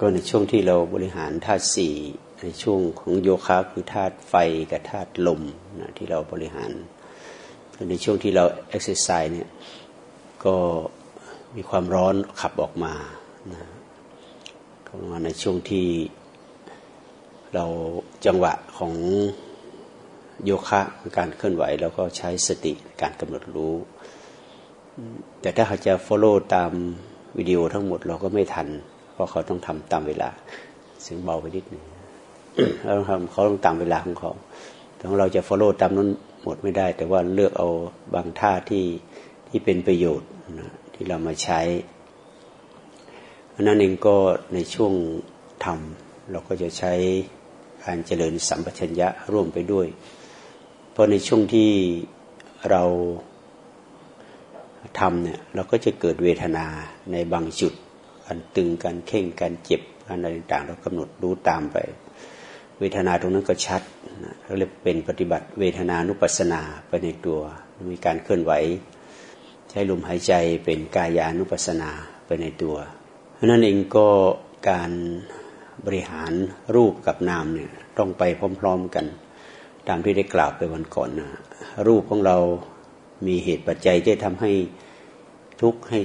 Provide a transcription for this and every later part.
ก็ในช่วงที่เราบริหารธาตุสี่ในช่วงของโยคะคือธาตุไฟกับธาตุลมนะที่เราบริหาร ในช่วงที่เราเอ็กซ์ไซส์เนี่ยก็มีความร้อนขับออกมานะมาในช่วงที่เราจังหวะของโยคะการเคลื่อนไหวเราก็ใช้สติการกำหนดรู้ แต่ถ้าเขาจะ follow ตามวิดีโอทั้งหมดเราก็ไม่ทัน เพราะเขาต้องทำตามเวลาเสียงเบาไปนิดหนึ่งเขาต้องทำเขาต้องตามเวลาของเขาแต่เราจะ follow ตามนั้นหมดไม่ได้ แต่ว่าเลือกเอาบางท่าที่ที่เป็นประโยชน์นะที่เรามาใช้อันนั้นเองก็ในช่วงทำเราก็จะใช้การเจริญสัมปชัญญะร่วมไปด้วย เพราะในช่วงที่เราทำเนี่ยเราก็จะเกิดเวทนาในบางจุด การตึงการเข่งการเจ็บการอะไรต่างเรากำหนดรู้ตามไป เวทนาตรงนั้นก็ชัดเราเรียกเป็นปฏิบัติเวทนานุปัสสนาไปในตัวมีการเคลื่อนไหว ใช้ลมหายใจเป็นกายานุปัสสนาไปในตัวเพราะนั้นเองก็การบริหารรูปกับนามเนี่ยต้องไปพร้อม ๆกัน ตามที่ได้กล่าวไปวันก่อนนะรูปของเรามีเหตุปัจจัยที่ทำให้ทุกข์ให้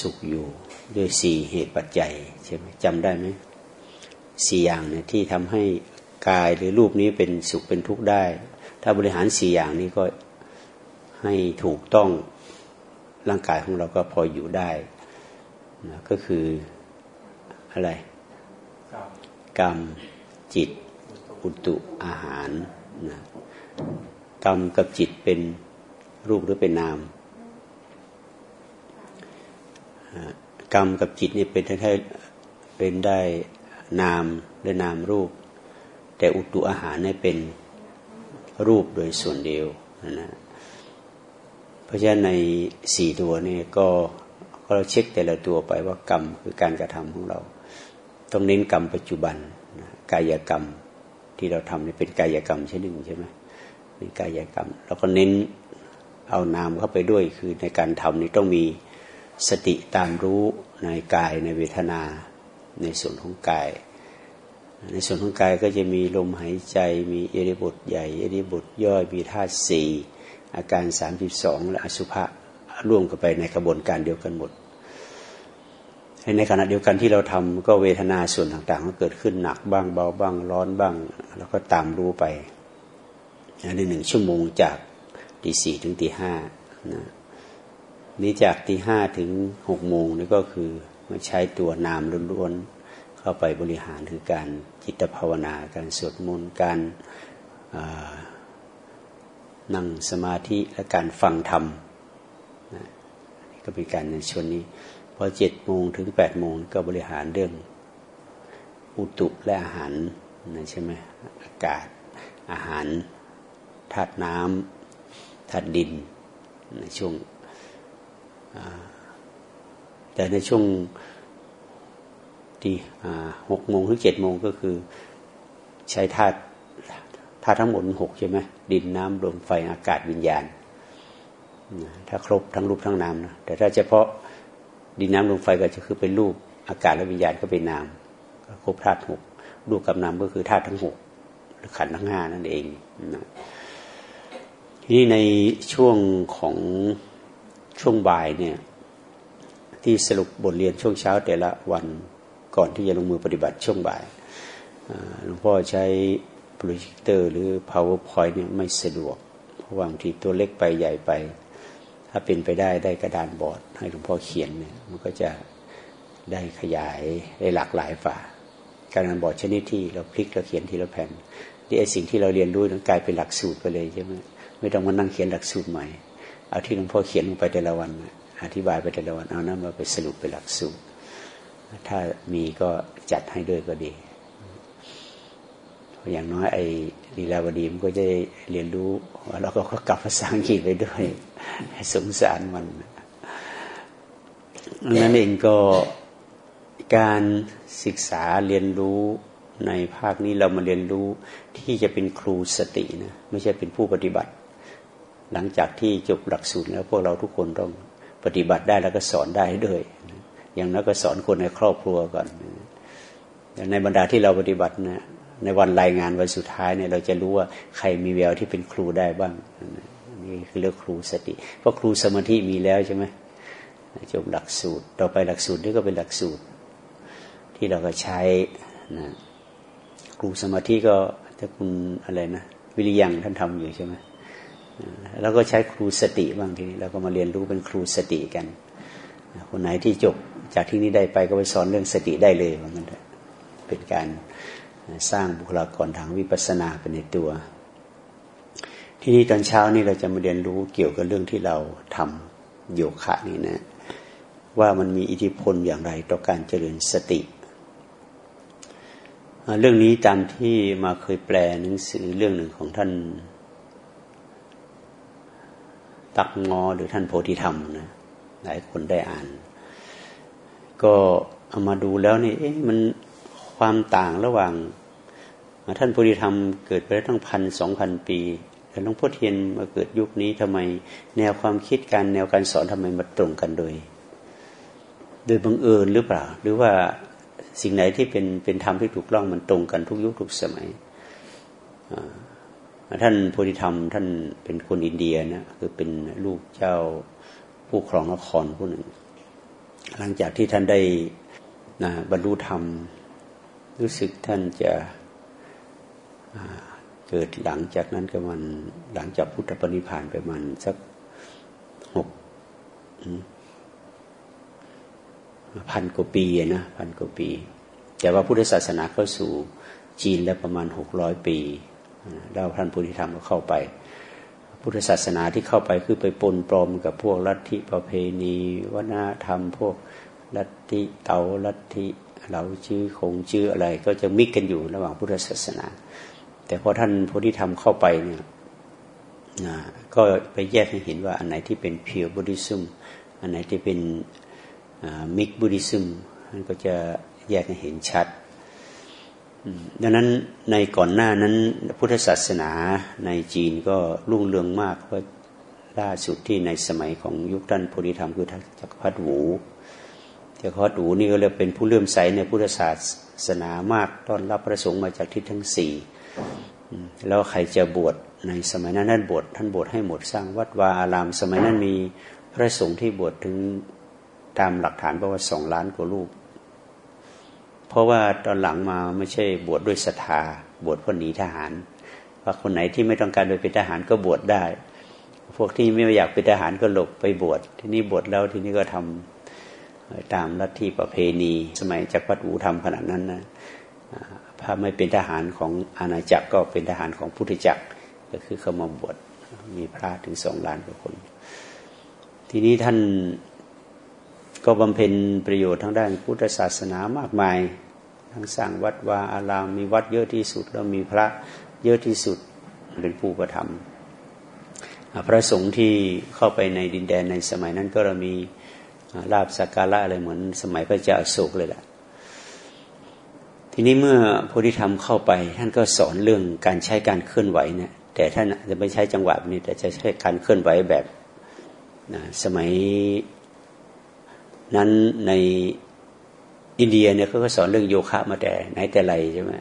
สุขอยู่ ด้วยสี่เหตุปัจจัยใช่ไหมจำได้ไหมสี่อย่างเนี่ยที่ทำให้กายหรือรูปนี้เป็นสุขเป็นทุกข์ได้ ถ้าบริหารสี่อย่างนี้ก็ให้ถูกต้องร่างกายของเราก็พออยู่ได้นะก็คืออะไร กรรมจิต อุตุอาหารนะกรรมกับจิตเป็นรูปหรือเป็นนาม กรรมกับจิตนี่เป็นได้เป็นได้นามและนามรูป แต่อุตุอาหารนี่เป็นรูปโดยส่วนเดียวนะเพราะฉะนั้นในสี่ตัวนี่ก็เราเช็คแต่ละตัวไปว่ากรรมคือการกระทำของเรา ต้องเน้นกรรมปัจจุบันกายกรรมที่เราทำนี่เป็นกายกรรมใช่หนึ่งใช่ไหมเป็นกายกรรม แล้วก็เน้นเอานามเข้าไปด้วยคือในการทำนี่ต้องมี สติตามรู้ในกายในเวทนา ในส่วนของกาย ในส่วนของกายก็จะมีลมหายใจมีเอริบทใหญ่เอริบทย่อยมีธาตุสี่อาการสามสิบสองและอสุภะร่วมกันไปในกระบวนการเดียวกันหมด ในขณะเดียวกันที่เราทำก็เวทนาส่วนต่างๆก็เกิดขึ้นหนักบ้างเบาบ้างร้อนบ้าง แล้วก็ตามรู้ไปในหนึ่งชั่วโมงจากตีสี่ถึงตีห้านะ นี้จากตีห้าถึงหกโมงนี่ก็คือมาใช้ตัวนามล้วนๆเข้าไปบริหารคือการจิตภาวนา การสวดมนต์การนั่งสมาธิและการฟังธรรมนะก็เป็นการในช่วงนี้พอเจ็ดโมงถึงแปดโมงก็บริหารเรื่องอุตุและอาหารนะใช่ไหมอากาศอาหารธาตุน้ำธาตุดินในช่วง แต่ในช่วงที่หกโมงถึงเจ็ดโมงก็คือใช้ธาตุธาตุทั้งหมดหกใช่ไหมดินน้ำลมไฟอากาศวิญญาณ ถ้าครบทั้งรูปทั้งนามนะแต่ถ้าเฉพาะดินน้ำลมไฟก็จะคือเป็นรูปอากาศและวิญญาณก็เป็นนามครบธาตุหกรูปกับนามก็คือธาตุทั้งหกหรือขันทั้งห้านั่นเองนะทีนี้ในช่วงของ ช่วงบ่ายเนี่ยที่สรุปบทเรียนช่วงเช้าแต่ละวันก่อนที่จะลงมือปฏิบัติช่วงบ่ายหลวงพ่อใช้โปรเจคเตอร์หรือ PowerPoint เนี่ยไม่สะดวก เพราะบางทีตัวเล็กไปใหญ่ไป ถ้าเป็นไปได้ได้กระดานบอร์ด ให้หลวงพ่อเขียนเนี่ยมันก็จะได้ขยายได้หลากหลายฝ่ากระดานบอร์ดชนิดที่เราพลิกเราเขียนทีละแผ่นที่ไอสิ่งที่เราเรียนรู้นั้นกลายเป็นหลักสูตรไปเลยใช่ไหมไม่ต้องมานั่งเขียนหลักสูตรใหม่ เอาที่หลวงพ่อเขียนลงไปแต่ละวัน อธิบายไปแต่ละวัน เอานั้นมาไปสรุปเป็นหลักสูตร ถ้ามีก็จัดให้ด้วยก็ดี อย่างน้อยไอ้ลีลาวดีมันก็จะเรียนรู้แล้วก็กลับภาษาอังกฤษไปด้วยสงสารมันนั่นเองก็การศึกษาเรียนรู้ในภาคนี้เรามาเรียนรู้ที่จะเป็นครูสตินะไม่ใช่เป็นผู้ปฏิบัติ หลังจากที่จบหลักสูตรแล้วพวกเราทุกคนต้องปฏิบัติได้แล้วก็สอนได้ด้วย อย่างนั้นก็สอนคนในครอบครัวก่อน ในบรรดาที่เราปฏิบัตินะในวันรายงานวันสุดท้ายเนี่ยเราจะรู้ว่าใครมีแววที่เป็นครูได้บ้างนี่คือเรื่องครูสติ เพราะครูสมาธิมีแล้วใช่ไหมจบหลักสูตร ต่อไปหลักสูตรนี่ก็เป็นหลักสูตร ที่เราก็ใช้นะครูสมาธิก็ถ้าคุณอะไรนะ วิริยังท่านทำอยู่ใช่ไหม แล้วก็ใช้ครูสติบางทีเราก็มาเรียนรู้เป็นครูสติกัน คนไหนที่จบจากที่นี้ได้ไปก็ไปสอนเรื่องสติได้เลยว่างั้นเป็นการสร้างบุคลากรทางวิปัสสนาเป็นในตัว ที่นี้ตอนเช้านี่เราจะมาเรียนรู้เกี่ยวกับเรื่องที่เราทำโยคะนี่นะ ว่ามันมีอิทธิพลอย่างไรต่อการเจริญสติ เรื่องนี้ตามที่มาเคยแปลหนังสือเรื่องหนึ่งของท่าน ตักงอหรือท่านโพธิธรรมนะหลายคนได้อ่าน ก็เอามาดูแล้วนี่เอ๊ะมันความต่างระหว่าง ท่านโพธิธรรมเกิดไปแล้วตั้งพันสองพันปีแต่หลวงพ่อเทียนมาเกิดยุคนี้ทำไม แนวความคิดการแนวการสอนทำไมมาตรงกันโดย โดยบังเอิญหรือเปล่า หรือว่าสิ่งไหนที่เป็นเป็นธรรมที่ถูกต้องมันตรงกันทุกยุคทุกสมัย ท่านโพธิธรรม ท่านเป็นคนอินเดียนะคือเป็นลูกเจ้าผู้ครองนครผู้หนึ่ง หลังจากที่ท่านได้นะบรรลุธรรม รู้สึกท่านจะเกิดหลังจากนั้นก็มันหลังจากพุทธปณิพานไปมันสักหกพันกว่าปีนะพันกว่าปี แต่ว่าพุทธศาสนาเข้าสู่จีนแล้วประมาณหกร้อยปี แล้วท่านพุทธิธรรมก็เข้าไป พุทธศาสนาที่เข้าไปคือไปปนปลอมกับพวกลัทธิประเพณีวัฒนธรรม พวกลัทธิเตาลัทธิเราชื่อคงชื่ออะไร ก็จะมิกกันอยู่ระหว่างพุทธศาสนา แต่พอท่านโพธิธรรมเข้าไปเนี่ยก็ไปแยกให้เห็นว่าอันไหนที่เป็นเพียวบุริซึมอันไหนที่เป็นมิกบุริซึมมันก็จะแยกให้เห็นชัด ดังนั้นในก่อนหน้านั้น พุทธศาสนาในจีนก็รุ่งเรืองมากเพราะล่าสุดที่ในสมัยของยุคท่านโพธิธรรมคือจักรพรรดิหูจักรพรรดิหูนี่ก็เลยเป็นผู้เลื่อมใสในพุทธศาสนามากต้อนรับพระสงฆ์มาจากทิศทั้งสี่แล้วใครจะบวชในสมัยนั้นท่านบวชท่านบวชให้หมดสร้างวัดวาอาราม สมัยนั้นมีพระสงฆ์ที่บวชถึงตามหลักฐานประวัติสองล้านกว่ารูป เพราะว่าตอนหลังมาไม่ใช่บวชดด้วยศรัทธาบวชเพื่อหนีทหาร ว่าคนไหนที่ไม่ต้องการไปเป็นทหารก็บวชได้ พวกที่ไม่อยากเป็นทหารก็หลบไปบวชที่นี่บวชแล้วที่นี่ก็ทำตามลัทธิประเพณี สมัยจักรพรรดิอูทำขนาดนั้นนะถ้าไม่เป็นทหารของอาณาจักรก็เป็นทหารของพุทธจักรก็คือเขามาบวชมีพระถึงสองล้านกว่าคน ทีนี้ท่าน ก็บำเพ็ญประโยชน์ทั้งด้านพุทธศาสนามากมาย ทั้งสร้างวัดวาอารามมีวัดเยอะที่สุดแล้วมีพระเยอะที่สุดเป็นผู้ประทับพระสงฆ์ที่เข้าไปในดินแดนในสมัยนั้นก็เรามีลาบสักการะอะไรเหมือนสมัยพระเจ้าโศกเลยแหละทีนี้เมื่อโพธิธรรมเข้าไป ท่านก็สอนเรื่องการใช้การเคลื่อนไหวเนี่ยแต่ท่านจะไม่ใช้จังหวะนี้แต่จะใช้การเคลื่อนไหวแบบสมัย นั้นในอินเดียเนี่ยเขาก็สอนเรื่องโยคะมาแต่ไหนแต่ไรใช่ไหม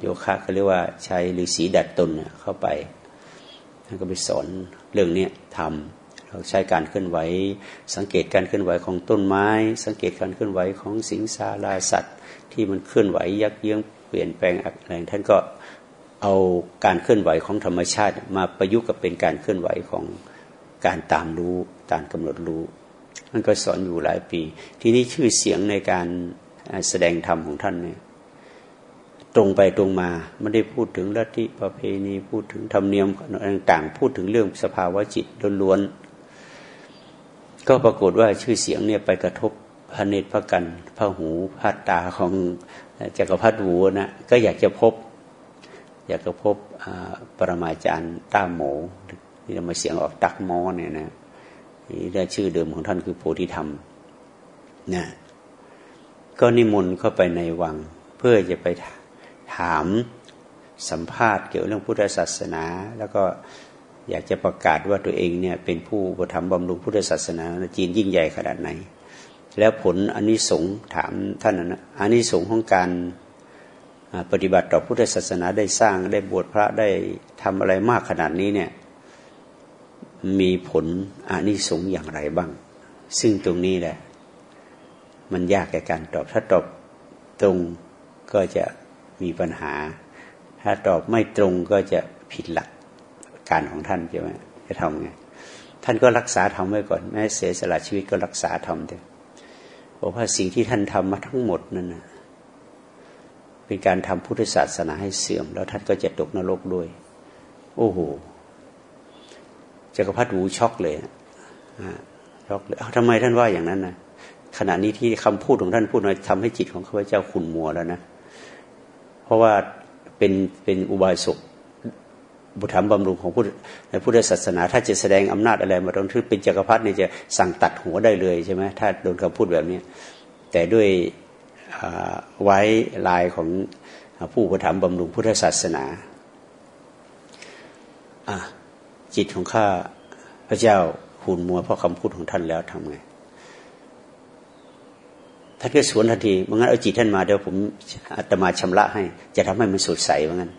โยคะเขาเรียกว่าใช้ฤาษีดัดตนเข้าไปท่านก็ไปสอนเรื่องนี้ทำเราใช้การเคลื่อนไหว สังเกตการเคลื่อนไหวของต้นไม้ สังเกตการเคลื่อนไหวของสิงสาราสัตว์ ที่มันเคลื่อนไหวยักเยื้องเปลี่ยนแปลงอะไรท่านก็เอาการเคลื่อนไหวของธรรมชาติ มาประยุกต์กับเป็นการเคลื่อนไหวของการตามรู้การกำหนดรู้ ท่านก็สอนอยู่หลายปี ทีนี้ชื่อเสียงในการแสดงธรรมของท่านเนี่ยตรงไปตรงมาไม่ได้พูดถึงลัทธิประเพณีพูดถึงธรรมเนียมต่างๆ พูดถึงเรื่องสภาวะจิตล้วนๆก็ปรากฏว่าชื่อเสียงเนี่ยไปกระทบพระเนตรพระกันพระหูพระตาของจักรพรรดิหูนะก็อยากจะพบ อยากจะพบปรมาจารย์ต้าโมที่เรามาเสียงออกตักมอเนี่ยนะ ได้ชื่อเดิมของท่านคือโพธิธรรมนะก็นิมนต์เข้าไปในวัง เพื่อจะไปถามสัมภาษณ์เกี่ยวเรื่องพุทธศาสนา แล้วก็อยากจะประกาศว่าตัวเองเนี่ยเป็นผู้ประทำบำรุงพุทธศาสนาจีนยิ่งใหญ่ขนาดไหน แล้วผลอันนี้สงถามท่านนะอันนี้สงของการปฏิบัติต่อพุทธศาสนาได้สร้างได้บวชพระได้ทำอะไรมากขนาดนี้เนี่ย มีผลอานิสงส์อย่างไรบ้าง ซึ่งตรงนี้แหละ มันยากแก่การตอบ ถ้าตอบตรงก็จะมีปัญหา ถ้าตอบไม่ตรงก็จะผิดหลักการของท่านใช่ไหมจะทำไงท่านก็รักษาทำไว้ก่อนแม้เสียสละชีวิตก็รักษาทำเถอะบอกว่าสิ่งที่ท่านทำมาทั้งหมดนั่นนะเป็นการทำพุทธศาสนาให้เสื่อม แล้วท่านก็จะตกนรกด้วย โอ้โห จักรพรรดิหูช็อกเลยช็อกเลยทำไมท่านว่าอย่างนั้นนะขณะนี้ที่คำพูดของท่านพูดมาทำให้จิตของข้าพเจ้าขุ่นมัวแล้วนะ เพราะว่าเป็นเป็นอุบายสุขบุธรรมบำรุงของพุทธในพุทธศาสนา ถ้าจะแสดงอำนาจอะไรมาตรงที่เป็นจักรพรรดิเนี่ยจะสั่งตัดหัวได้เลยใช่ไหมถ้าโดนคำพูดแบบนี้ แต่ด้วยไว้ลายของผู้อุปถัมภ์บำรุงพุทธศาสนา จิตของข้าพระเจ้าหุ่นมัวเพราะคำพูดของท่านแล้วทำไงท่านก็สวนทันทีมื่งั้นเอาจิตท่านมาเดี๋ยวผมอาตมาชำระให้ จะทำให้มันสดใสมื่งั้น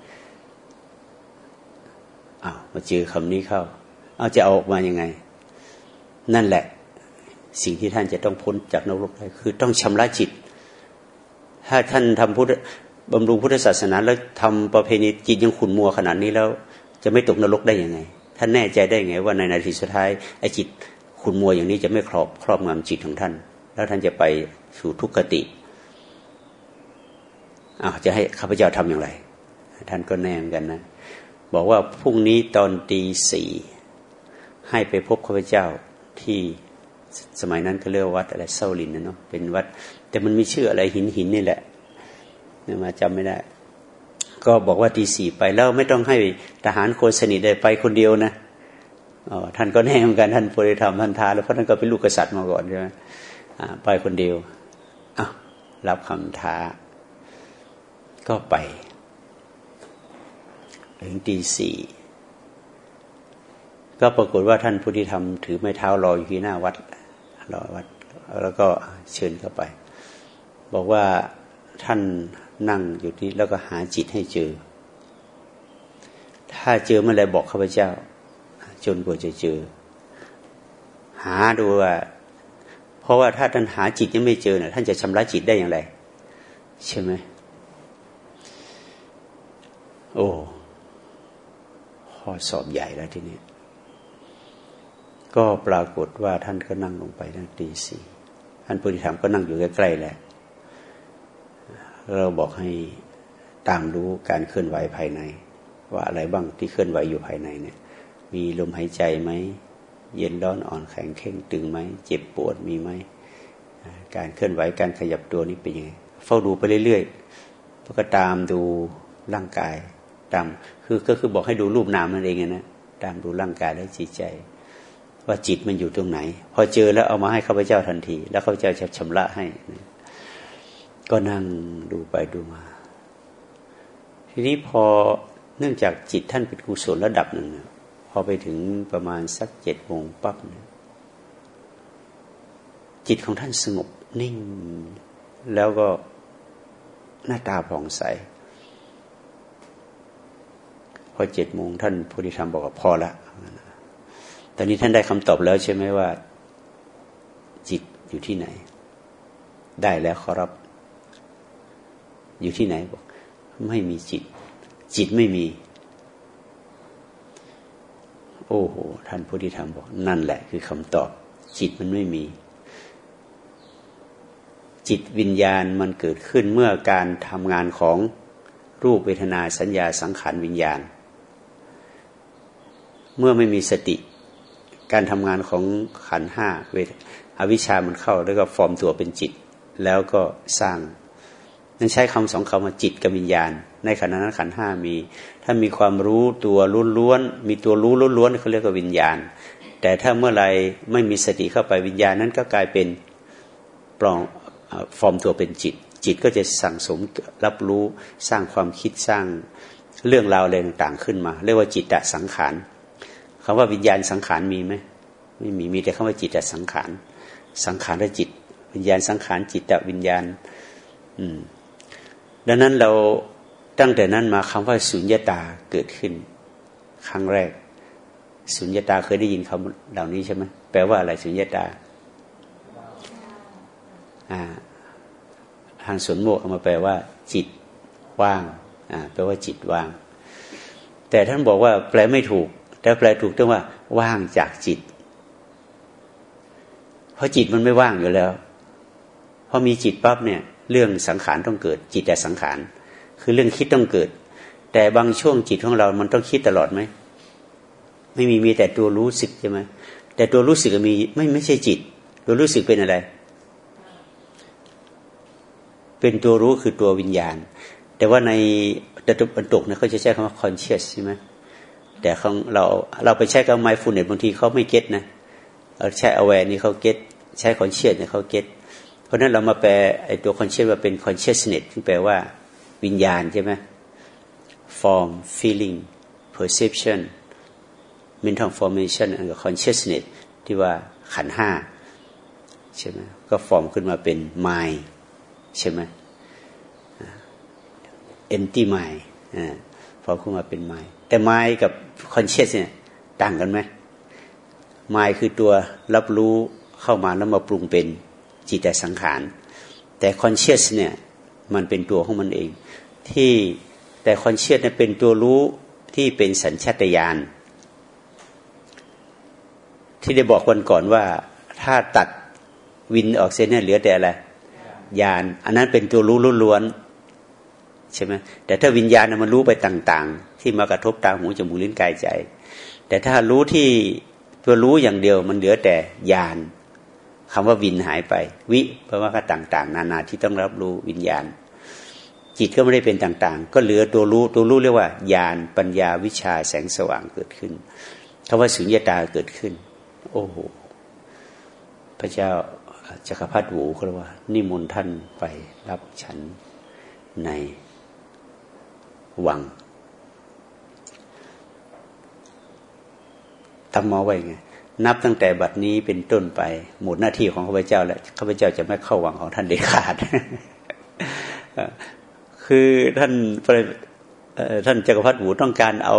อ้าวมาเจอคำนี้เข้า เอาจะเอาออกมายังไง นั่นแหละ สิ่งที่ท่านจะต้องพ้นจากนรกได้คือต้องชำระจิต ถ้าท่านทำพุทธบำรุงพุทธศาสนาแล้วทำประเพณีจิตยังขุนมัวขนาดนี้แล้ว จะไม่ตกนรกได้ยังไง ท่านแน่ใจได้ไงว่าในนาทีสุดท้ายไอ้จิตขุนมัวอย่างนี้จะไม่ครอบครอบงำจิตของท่าน แล้วท่านจะไปสู่ทุกขติอ้าวจะให้ข้าพเจ้าทำอย่างไร ท่านก็แน่มกันนะ บอกว่าพรุ่งนี้ตอนตีสี่ให้ไปพบข้าพเจ้าที่สมัยนั้นก็เรียกวัดอะไรเซาลินนะเนาะเป็นวัด แต่มันมีชื่ออะไรหินหินนี่แหละเนี่ยมาจำไม่ได้ ก็บอกว่าตีสี่ไปแล้วไม่ต้องให้ทหารคนสนิทได้ไปคนเดียวนะอ๋อท่านก็แน่เหมือนกันท่านโพธิธรรมท่านทาแล้วเพราะท่านก็เป็นลูกกษัตริย์มาก่อนใช่ไหมไปคนเดียวอ้าวรับคำท้า ก็ไป ถึงตีสี่ก็ปรากฏว่าท่านผู้ที่ทำถือไม้เท้ารออยู่ที่หน้าวัดรอวัด แล้วก็เชิญเข้าไป บอกว่าท่าน นั่งอยู่ที่แล้วก็หาจิตให้เจอ ถ้าเจอเมื่อไรบอกข้าพเจ้า จนกว่าจะเจอ หาดูว่า เพราะว่าถ้าท่านหาจิตยังไม่เจอเนี่ยท่านจะชำระจิตได้อย่างไร ใช่ไหมโอ้ข้อสอบใหญ่แล้วทีนี้ก็ปรากฏว่าท่านก็นั่งลงไปตั้งตีสี่ท่านผู้ที่ทำก็นั่งอยู่ใกล้ๆแหละ เราบอกให้ตามรู้การเคลื่อนไหวภายใน ว่าอะไรบ้างที่เคลื่อนไหวอยู่ภายในเนี่ย มีลมหายใจไหมเย็นร้อนอ่อนแข็งเข่งตึงไหมเจ็บปวดมีไหมการเคลื่อนไหวการขยับตัวนี้เป็นยังไงเฝ้าดูไปเรื่อยๆแล้วก็ตามดูร่างกาย ตามคือก็คือบอกให้ดูรูปนามนั่นเองนะตามดูร่างกายและจิตใจ ว่าจิตมันอยู่ตรงไหน พอเจอแล้วเอามาให้ข้าพเจ้าทันที แล้วข้าพเจ้าจะชำระให้ ก็นั่งดูไปดูมา ทีนี้พอเนื่องจากจิตท่านเป็นกุศลระดับหนึ่งพอไปถึงประมาณสักเจ็ดโมงปั๊บจิตของท่านสงบนิ่ง แล้วก็หน้าตาผ่องใส พอเจ็ดโมงท่านผู้ที่ทำบอกว่าพอละตอนนี้ท่านได้คำตอบแล้วใช่ไหมว่า จิตอยู่ที่ไหน ได้แล้วขอรับ อยู่ที่ไหนบอกไม่มีจิต จิตไม่มี โอ้โห ท่านผู้ที่ทำบอก นั่นแหละ คือคำตอบ จิตมันไม่มี จิตวิญญาณมันเกิดขึ้นเมื่อการทำงานของรูปเวทนาสัญญาสังขารวิญญาณ เมื่อไม่มีสติ การทำงานของขันห้าเวทอวิชามันเข้าแล้วก็ฟอร์มตัวเป็นจิต แล้วก็สร้าง นั่นใช้คำสองคำว่าจิตกับวิญญาณ ในขณะนั้นขันห้ามี ถ้ามีความรู้ตัวล้วนๆมีตัวรู้ล้วนๆเขาเรียกว่าวิญญาณ แต่ถ้าเมื่อไรไม่มีสติเข้าไปวิญญาณนั้นก็กลายเป็นปลองฟอร์มตัวเป็นจิต จิตก็จะสั่งสมรับรู้สร้างความคิดสร้างเรื่องราวอะไรต่างๆขึ้นมา เรียกว่าจิตตสังขารคำว่าวิญญาณสังขารมีไหมไม่มีมีแต่คำว่าจิตตสังขารสังขารและจิต วิญญาณสังขารจิตวิญญาณ อืม ดังนั้นเราตั้งแต่นั้นมาคำว่าสุญญตาเกิดขึ้น ครั้งแรก สุญญตาเคยได้ยินคำเหล่านี้ใช่ไหมแปลว่าอะไรสุญญตาทางสวนโมกเอามาแปลว่า จิตว่างแปลว่าจิตว่าง แต่ท่านบอกว่า แปลไม่ถูก แต่แปลถูกต้องว่า ว่างจากจิต เพราะจิตมันไม่ว่างอยู่แล้วพอมีจิตปั๊บเนี่ย เรื่องสังขารต้องเกิด จิตแต่สังขาร คือเรื่องคิดต้องเกิด แต่บางช่วงจิตของเรา มันต้องคิดตลอดไหมไม่มีมีแต่ตัวรู้สึกใช่ไหมแต่ตัวรู้สึกมีไม่ไม่ใช่จิต ตัวรู้สึกเป็นอะไร เป็นตัวรู้คือตัววิญญาณ แต่ว่าในตะตุบันตกเนี่ยเขาจะใช้คำว่า conscious ใช่ไหมแต่ของเราเราไปใช้คำ mindfulness บางทีเขาไม่เก็ตนะเราใช้ aware นี่เขาเก็ตใช้ conscious เนี่ยเขาเก็ต เพราะนั้นเรามาแปลไอ้ตัว conscious ว่าเป็น consciousness ที่แปลว่าวิญญาณใช่ไหม form feeling perception mental formation and consciousness ที่ว่าขันห้าใช่ไหมก็ฟอร์มขึ้นมาเป็น mind ใช่ไหม empty mind ฟอร์มขึ้นมาเป็น mind แต่ mind กับ conscious เนี่ยต่างกันไหม mind คือตัวรับรู้เข้ามาแล้วมาปรุงเป็น จิตแต่สังขาร แต่ conscious เนี่ยมันเป็นตัวของมันเอง ที่แต่ conscious เนี่ยเป็นตัวรู้ที่เป็นสัญชาตญาณที่ได้บอกวันก่อนว่าถ้าตัดวินออกเส้นเนี่ยเหลือแต่อะไรญาณอันนั้นเป็นตัวรู้ล้วนใช่ไหมแต่ถ้าวิญญาณมันรู้ไปต่างๆ ที่มากระทบตาหูจมูกลิ้นกายใจ แต่ถ้ารู้ที่ตัวรู้อย่างเดียวมันเหลือแต่ญาณ คำว่าวินหายไป วิเพราะว่าก็ต่าง ๆ นานาที่ต้องรับรู้วิญญาณ จิตก็ไม่ได้เป็นต่างๆ ก็เหลือตัวรู้ตัวรู้เรียกว่าญาณปัญญาวิชาแสงสว่างเกิดขึ้นคำว่าสุญญตาเกิดขึ้น โอ้โหพระเจ้าจักรพรรดิหูเขาว่า นิมนต์ท่านไปรับฉันในวังทำมอไว้ไง นับตั้งแต่บัดนี้เป็นต้นไป หมดหน้าที่ของข้าพเจ้าแล้วข้าพเจ้าจะไม่เข้าหวังของท่านเด็ดขาดคือท่านท่านจักรพรรดิหูต้องการเอา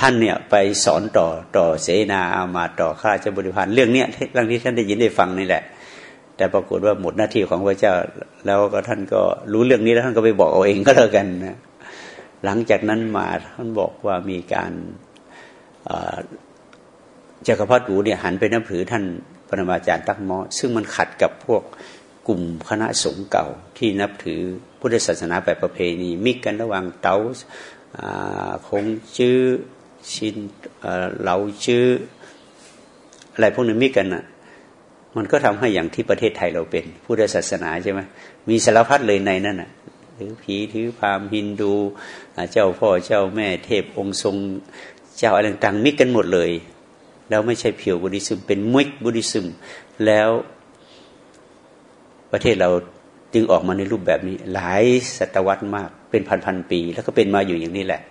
ท่านเนี่ยไปสอนต่อต่อเสนาอามาต่อข้าราบริพารเรื่องเนี้ยเรื่องที่ท่านได้ยินได้ฟังนี่แหละ แต่ปรากฏว่าหมดหน้าที่ของพระเจ้า แล้วก็ท่านก็รู้เรื่องนี้แล้วท่านก็ไปบอกเอาเองก็แล้วกันนะหลังจากนั้นมาท่านบอกว่ามีการ จักรพรรดิหูเนี่ยหันไปนับถือท่านปรมาจารย์ตักมอซึ่งมันขัดกับพวกกลุ่มคณะสงฆ์เก่าที่นับถือพุทธศาสนาแบบประเพณี มิกกันระหว่างเต๋าคงจื้อชินเหลาชื่ออะไรพวกนี้มีกันอะมันก็ทำให้อย่างที่ประเทศไทยเราเป็นพุทธศาสนาใช่ไหมมีสารพัดเลยในนั่นอะหรือผีถือพามฮินดู เจ้าพ่อเจ้าแม่เทพองค์ทรง เจ้าอะไรต่างมิกกันหมดเลย แล้วไม่ใช่เพียวบุริซึมเป็นมุกบุริซึมแล้วประเทศเราจึงออกมาในรูปแบบนี้ หลายศตวรรษมาก เป็นพันๆปี แล้วก็เป็นมาอยู่อย่างนี้แหละ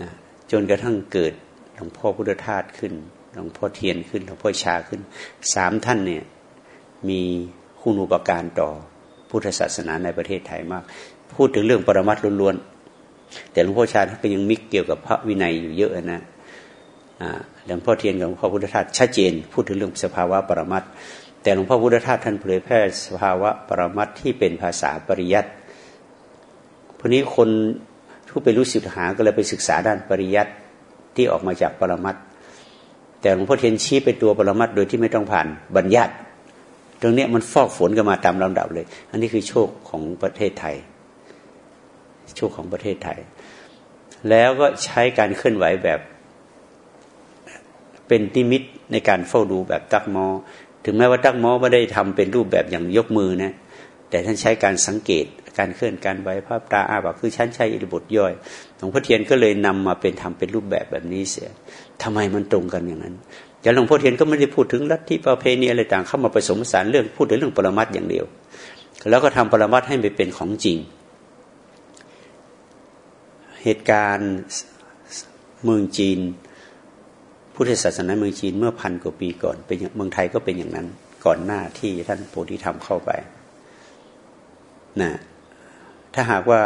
นะจนกระทั่งเกิดหลวงพ่อพุทธทาสขึ้นหลวงพ่อเทียนขึ้นหลวงพ่อชาขึ้นสามท่านเนี่ยมีคุณอุปการต่อพุทธศาสนาในประเทศไทยมาก พูดถึงเรื่องปรมัตถ์ล้วนๆแต่หลวงพ่อชาท่านก็ยังมิกเกี่ยวกับพระวินัยอยู่เยอะนะ หลวงพ่อเทียนกับหลวงพ่อพุทธทาสชัดเจน พูดถึงเรื่องสภาวะปรมัตแต่หลวงพ่อพุทธทาสท่านเผยแพร่สภาวะปรมัตที่เป็นภาษาปริยัติพวกนี้คนผู้ไปรู้สิทธหาก็เลยไปศึกษาด้านปริยัติที่ออกมาจากปรมัตแต่หลวงพ่อเทียนชี้ไปตัวปรมัตโดยที่ไม่ต้องผ่านบัญญัติตรงนี้มันฟอกฝนกันมาตามลำดับเลย อันนี้คือโชคของประเทศไทย โชคของประเทศไทย แล้วก็ใช้การเคลื่อนไหวแบบ เป็นนิมิตในการเฝ้าดูแบบตักมอ ถึงแม้ว่าตักมอไม่ได้ทำเป็นรูปแบบอย่างยกมือนะ แต่ท่านใช้การสังเกตการเคลื่อนการไหวภาพตาอาบคือชั้นใช้อิริบทย่อยหลวงพ่อเทียนก็เลยนำมาเป็นทำเป็นรูปแบบแบบนี้เสียทำไมมันตรงกันอย่างนั้นแต่หลวงพ่อเทียนก็ไม่ได้พูดถึงลัทธิประเพณีอะไรต่างเข้ามาผสมผสานเรื่องพูดถึงเรื่องปรมัตอย่างเดียว แล้วก็ทำปรมัตให้ไปเป็นของจริง เหตุการณ์เมืองจีน พุทธศาสนาเมืองจีนเมื่อพันกว่าปีก่อนเป็นเมืองไทยก็เป็นอย่างนั้น ก่อนหน้าที่ท่านโพธิธรรมเข้าไปนะถ้าหากว่า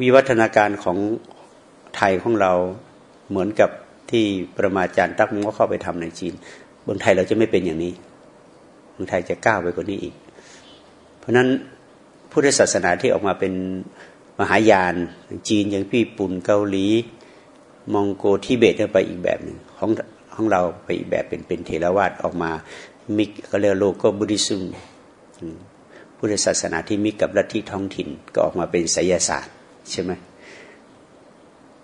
วิวัฒนาการของไทยของเราเหมือนกับที่ประมาจารย์ตักมงก็เข้าไปทำในจีนเมืองไทยเราจะไม่เป็นอย่างนี้เมืองไทยจะก้าวไปกว่านี้อีก เพราะฉะนั้นพุทธศาสนาที่ออกมาเป็นมหายาน จีนอย่างพี่ปุ่นเกาหลี มองโกทิเบตไปอีกแบบหนึ่งของของเราไปอีกแบบเป็นเป็นเทรวาสออกมามิกก็เรียกโลกก็บุริสุมพุทธศาสนาที่มิกกับลัทธิท้องถิ่นก็ออกมาเป็นไสยศาสตร์ใช่ไหม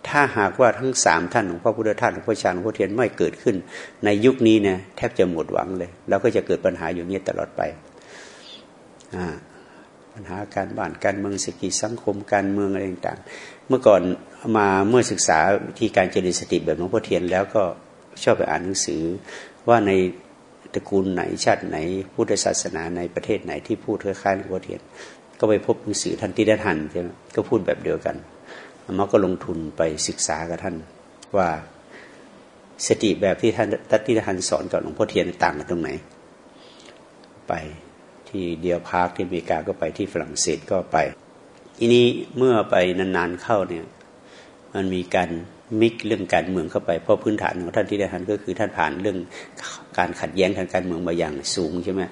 ถ้าหากว่าทั้งสามท่านหลวงพ่อพุทธทาสหลวงพ่อชาหลวงพ่อเทียนไม่เกิดขึ้น ในยุคนี้เนี่ยแทบจะหมดหวังเลยเราก็จะเกิดปัญหาอยู่นี้ตลอดไปปัญหาการบ้านการเมืองเศรษฐกิจสังคมการเมืองอะไรต่าง มื่อก่อนมาเมื่อศึกษาวิธีการเจริญสติแบบหลวงพ่อเทียนแล้วก็ชอบไปอ่านหนังสือว่าในตระกูลไหนชาติไหน พุทธศาสนาในประเทศไหนที่พูดคล้ายๆหลวงพ่อเทียน ก็ไปพบหนังสือท่านที่ได้ทันใช่ไหมก็พูดแบบเดียวกันมาก็ลงทุนไปศึกษากับท่านว่าสติแบบที่ท่านตัที่ท่านสอนกับหลวงพ่อเทียนต่างกันตรงไหน ไปที่เดียวพาร์คที่อเมริกาก็ไปที่ฝรั่งเศสก็ไป ทีนี้เมื่อไปนานๆเข้าเนี่ย มันมีการมิกเรื่องการเมืองเข้าไปเพราะพื้นฐานของท่านที่ได้ทันก็คือท่านผ่านเรื่องการขัดแย้งทางการเมืองมาอย่างสูงใช่ไหม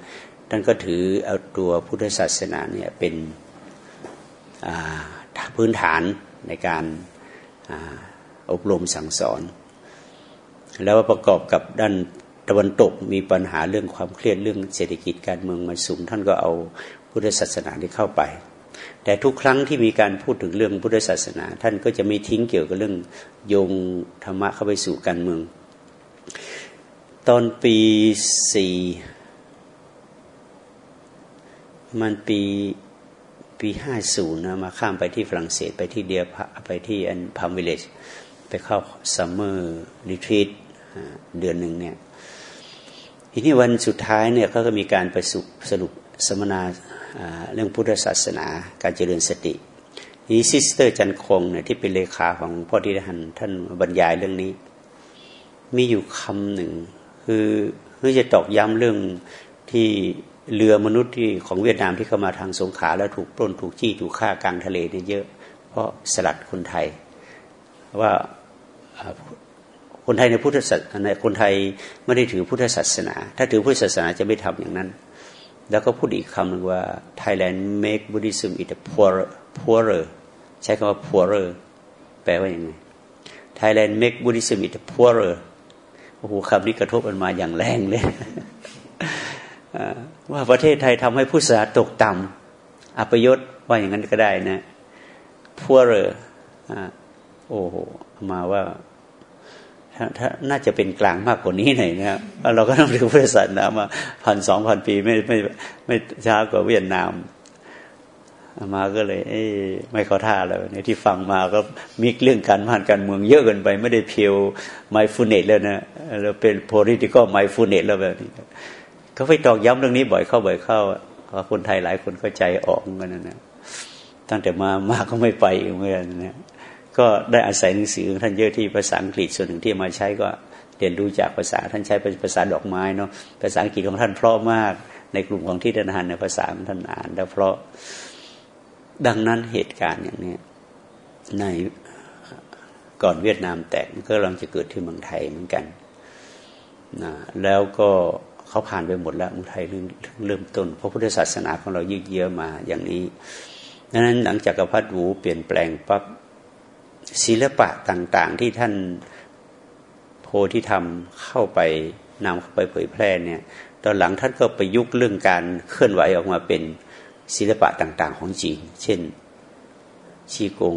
ท่านก็ถือเอาตัวพุทธศาสนาเนี่ยเป็นพื้นฐานในการอบรมสั่งสอน แล้วประกอบกับด้านตะวันตกมีปัญหาเรื่องความเครียดเรื่องเศรษฐกิจการเมืองมาสูงท่านก็เอาพุทธศาสนาที่เข้าไป แต่ทุกครั้งที่มีการพูดถึงเรื่องพุทธศาสนา ท่านก็จะไม่ทิ้งเกี่ยวกับเรื่องโยงธรรมะเข้าไปสู่การเมือง ตอนปีสี่มันปีปีห้าศูนย์นะมาข้ามไปที่ฝรั่งเศสไปที่เดียไปที่อัน Plum Village ไปเข้า summer retreat เดือนหนึ่งเนี่ยทีนี้วันสุดท้ายเนี่ยเขาก็มีการไปสรุป สัมมนาเรื่องพุทธศาสนาการเจริญสตินี่ Sister จันคงเนี่ยที่เป็นเลขาของพ่อที่ท่านท่านบรรยายเรื่องนี้ มีอยู่คำหนึ่ง คือเพื่อจะตอกย้ำเรื่องที่เรือมนุษย์ที่ของเวียดนามที่เข้ามาทางสงขาแล้วถูกปล้นถูกจี้ถูกฆ่ากลางทะเลเนี่ยเยอะ เพราะสลัดคนไทย ว่าคนไทยในพุทธศาสนาคนไทยไม่ได้ถือพุทธศาสนา ถ้าถือพุทธศาสนาจะไม่ทำอย่างนั้น แล้วก็พูดอีกคำหนึ่งว่า Thailand make Buddhism it poorer poorer ใช้คำว่า poorer แปลว่าอย่างไง Thailand make Buddhism it poorer โอ้โหคำนี้กระทบมันมาอย่างแรงเลยว่าประเทศไทยทำให้ผู้ศาสนาตกต่ำอัปยศว่าอย่างนั้นก็ได้นะพัวเรอโอ้โหมาว่า ถ้าน่าจะเป็นกลางมากกว่านี้หน่อยนะครับเราก็ต้องถือพุทธศาสนามาพันสองพันปีไม่ไม่ไม่ช้ากว่าเวียดนามมาก็เลยไม่เข้าท่าแล้วในที่ฟังมาก็มีเรื่องการผ่านการเมืองเยอะเกินไป ไม่ได้เพียวไมฟูเนตแล้วนะเราเป็น political ไมฟูเนตแล้วแบบนี้เขาไปตอกย้ำเรื่องนี้บ่อยเข้าบ่อยเข้าเพราะคนไทยหลายคนเข้าใจออกกันนะตั้งแต่มามาก็ไม่ไปเหมือนกันนะ ก็ได้อาศัยหนังสือท่านเยอะที่ภาษาอังกฤษส่วนหนึ่งที่มาใช้ก็เรียนรู้จากภาษาท่านใช้เป็นภาษาดอกไม้เนาะภาษาอังกฤษของท่านเพราะมาก ในกลุ่มของที่ท่านอ่านในภาษาท่านอ่าน แล้วเพราะดังนั้นเหตุการณ์อย่างนี้ในก่อนเวียดนามแตกก็กำลังจะเกิดที่เมืองไทยเหมือนกันนะแล้วก็เขาผ่านไปหมดแล้วมุทัยเรื่องเริ่มต้นเพราะพุทธศาสนาของเรายืดเยื้อมาอย่างนี้ดังนั้นหลังจากกระพัดหูเปลี่ยนแปลงปั๊บ ศิลปะต่าง ๆ ที่ท่านโพธิธรรมเข้าไปนำเข้าไปเผยแพร่เนี่ยตอนหลังท่านก็ไปยุกต์เรื่องการเคลื่อนไหวออกมาเป็นศิลปะต่าง ๆ ของจีน เช่น ชีกง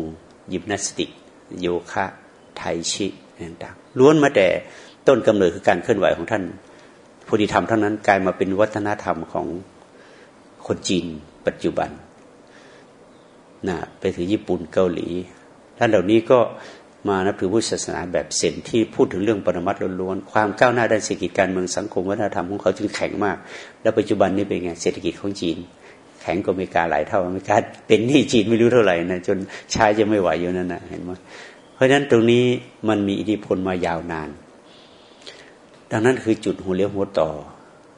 ยิมนาสติก โยคะ ไทชิต่างๆล้วนมาแต่ต้นกำเนิดคือการเคลื่อนไหวของท่านพุทธิธรรมเท่านั้นกลายมาเป็นวัฒนธรรมของคนจีนปัจจุบันนะไปถึงญี่ปุ่นเกาหลี ท่านเหล่านี้ก็มานับถือพุทธศาสนาแบบเซนที่พูดถึงเรื่องปรมัตถ์ล้วนๆความก้าวหน้าด้านเศรษฐกิจการเมืองสังคมวัฒนธรรมของเขาจึงแข็งมาก แล้วปัจจุบันนี้เป็นไงเศรษฐกิจของจีน แข็งกว่าอเมริกาหลายเท่าอเมริกาเป็นหนี้จีนไม่รู้เท่าไหร่นะจนชายจะไม่ไหวอยู่นั่นนะเห็นไหมเพราะฉะนั้นตรงนี้มันมีอิทธิพลมายาวนาน ดังนั้นคือจุดหัวเลี้ยวหัวต่อ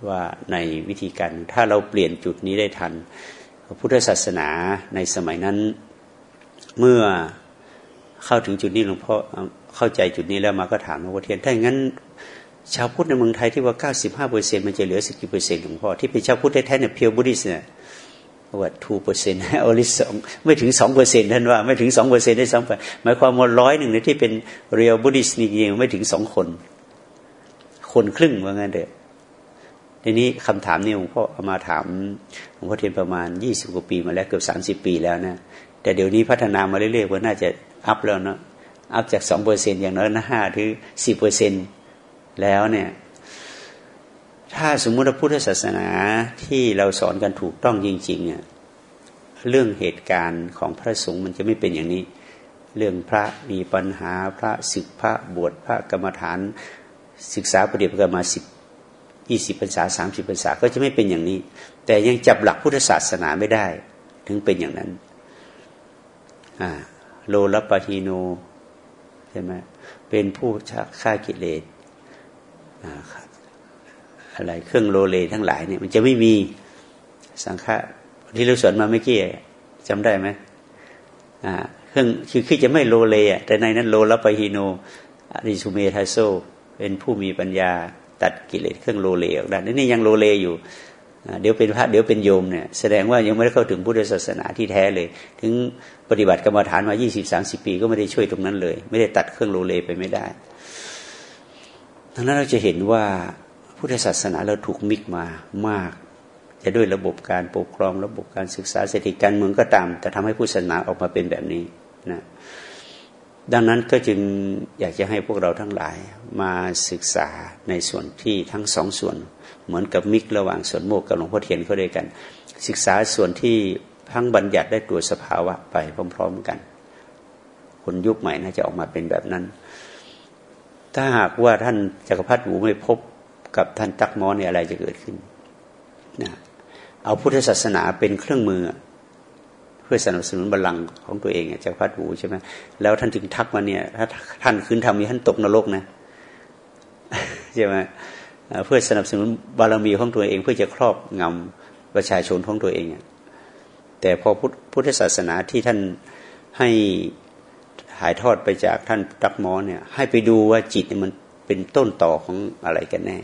ว่าในวิธีการถ้าเราเปลี่ยนจุดนี้ได้ทัน พุทธศาสนาในสมัยนั้นเมื่อ เข้าถึงจุดนี้หลวงพ่อเข้าใจจุดนี้แล้วมาก็ถามหลวงพ่อเทียนถ้าอย่างนั้น ชาวพุทธในเมืองไทยที่ว่าเก้าสิบห้าเปอร์เซ็นต์มันจะเหลือสิบกี่เปอร์เซ็นต์หลวงพ่อที่เป็นชาวพุทธแท้ๆเนี่ย pure Buddhist เนี่ยว่า two percent at least สองไม่ถึงสองเปอร์เซ็นต์ท่านว่าไม่ถึงสองเปอร์เซ็นต์ได้ซ้ำไปหมายความว่าร้อยหนึ่งในที่เป็น real Buddhist นี่ยังไม่ถึงสองคน คนครึ่งว่างั้นเด้อทีนี้คำถามนี้หลวงพ่อเอามาถามหลวงพ่อเทียนประมาณยี่สิบกว่าปีมาแล้วเกือบสามสิบปีแล้วนะแต่เดี๋ยวนี้พัฒนามาเรื่อยๆว่าน่าจะ อัพแล้วเนาะอัพจากสองเปอร์เซ็นอย่างน้อยนะห้าหรือสี่เปอร์เซ็นแล้วเนี่ย ถ้าสมมุติว่าพุทธศาสนาที่เราสอนกันถูกต้องจริงๆเนี่ยเรื่องเหตุการณ์ของพระสงฆ์มันจะไม่เป็นอย่างนี้ เรื่องพระมีปัญหาพระศึกพระบวชพระกรรมฐาน ศึกษาปฏิบัติกันมาสิบยี่สิบพรรษาสามสิบพรรษาก็จะไม่เป็นอย่างนี้ แต่ยังจับหลักพุทธศาสนาไม่ได้ ถึงเป็นอย่างนั้น อ่า โลลปะทีโนใช่ไหมเป็นผู้ฆ่ากิเลสอะไรเครื่องโลเลทั้งหลายเนี่ยมันจะไม่มีสังฆะที่เราสอนมาเมื่อกี้จำได้ไหมเครื่องคือคือจะไม่โลเลอะแต่ในนั้นโลลปะฮีโนอริสุเมทาโซเป็นผู้มีปัญญาตัดกิเลสเครื่องโลเลออกได้นี่ยังโลเลอยู่ เดี๋ยวเป็นพระเดี๋ยวเป็นโยมเนี่ยแสดงว่ายังไม่ได้เข้าถึงพุทธศาสนาที่แท้เลย ถึงปฏิบัติกรรมฐานมายี่สิบสามสิบปีก็ไม่ได้ช่วยตรงนั้นเลย ไม่ได้ตัดเครื่องโลเลไปไม่ได้ดังนั้นเราจะเห็นว่าพุทธศาสนาเราถูกมิกมามาก จะด้วยระบบการปกครองระบบการศึกษาเศรษฐกิจการเมืองก็ตาม แต่ทำให้พุทธศาสนาออกมาเป็นแบบนี้นะดังนั้นก็จึงอยากจะให้พวกเราทั้งหลายมาศึกษาในส่วนที่ทั้งสองส่วน เหมือนกับมิกระหว่างส่วนโมกกับหลวงพ่อเทียนเขาด้วยกัน ศึกษาส่วนที่ทั้งบัญญัติได้ตัวสภาวะไปพร้อม ๆกัน คนยุคใหม่น่าจะออกมาเป็นแบบนั้น ถ้าหากว่าท่านจักรพรรดิหูไม่พบกับท่านตักมอเนี่ยอะไรจะเกิดขึ้นนะเอาพุทธศาสนาเป็นเครื่องมือ เพื่อสนับสนุนบัลลังก์ของตัวเองจักรพรรดิหูใช่ไหมแล้วท่านถึงทักมาเนี่ย ถ้าท่านคืนทำนี้ท่านตกนรกนะใช่ไหม เพื่อสนับสนุนบารมีของตัวเอง เพื่อจะครอบงำประชาชนของตัวเองแต่พอพุทธศาสนาที่ท่านให้ถ่ายทอดไปจากท่านตักมอเนี่ยให้ไปดูว่าจิตมันเป็นต้นต่อของอะไรกันแน่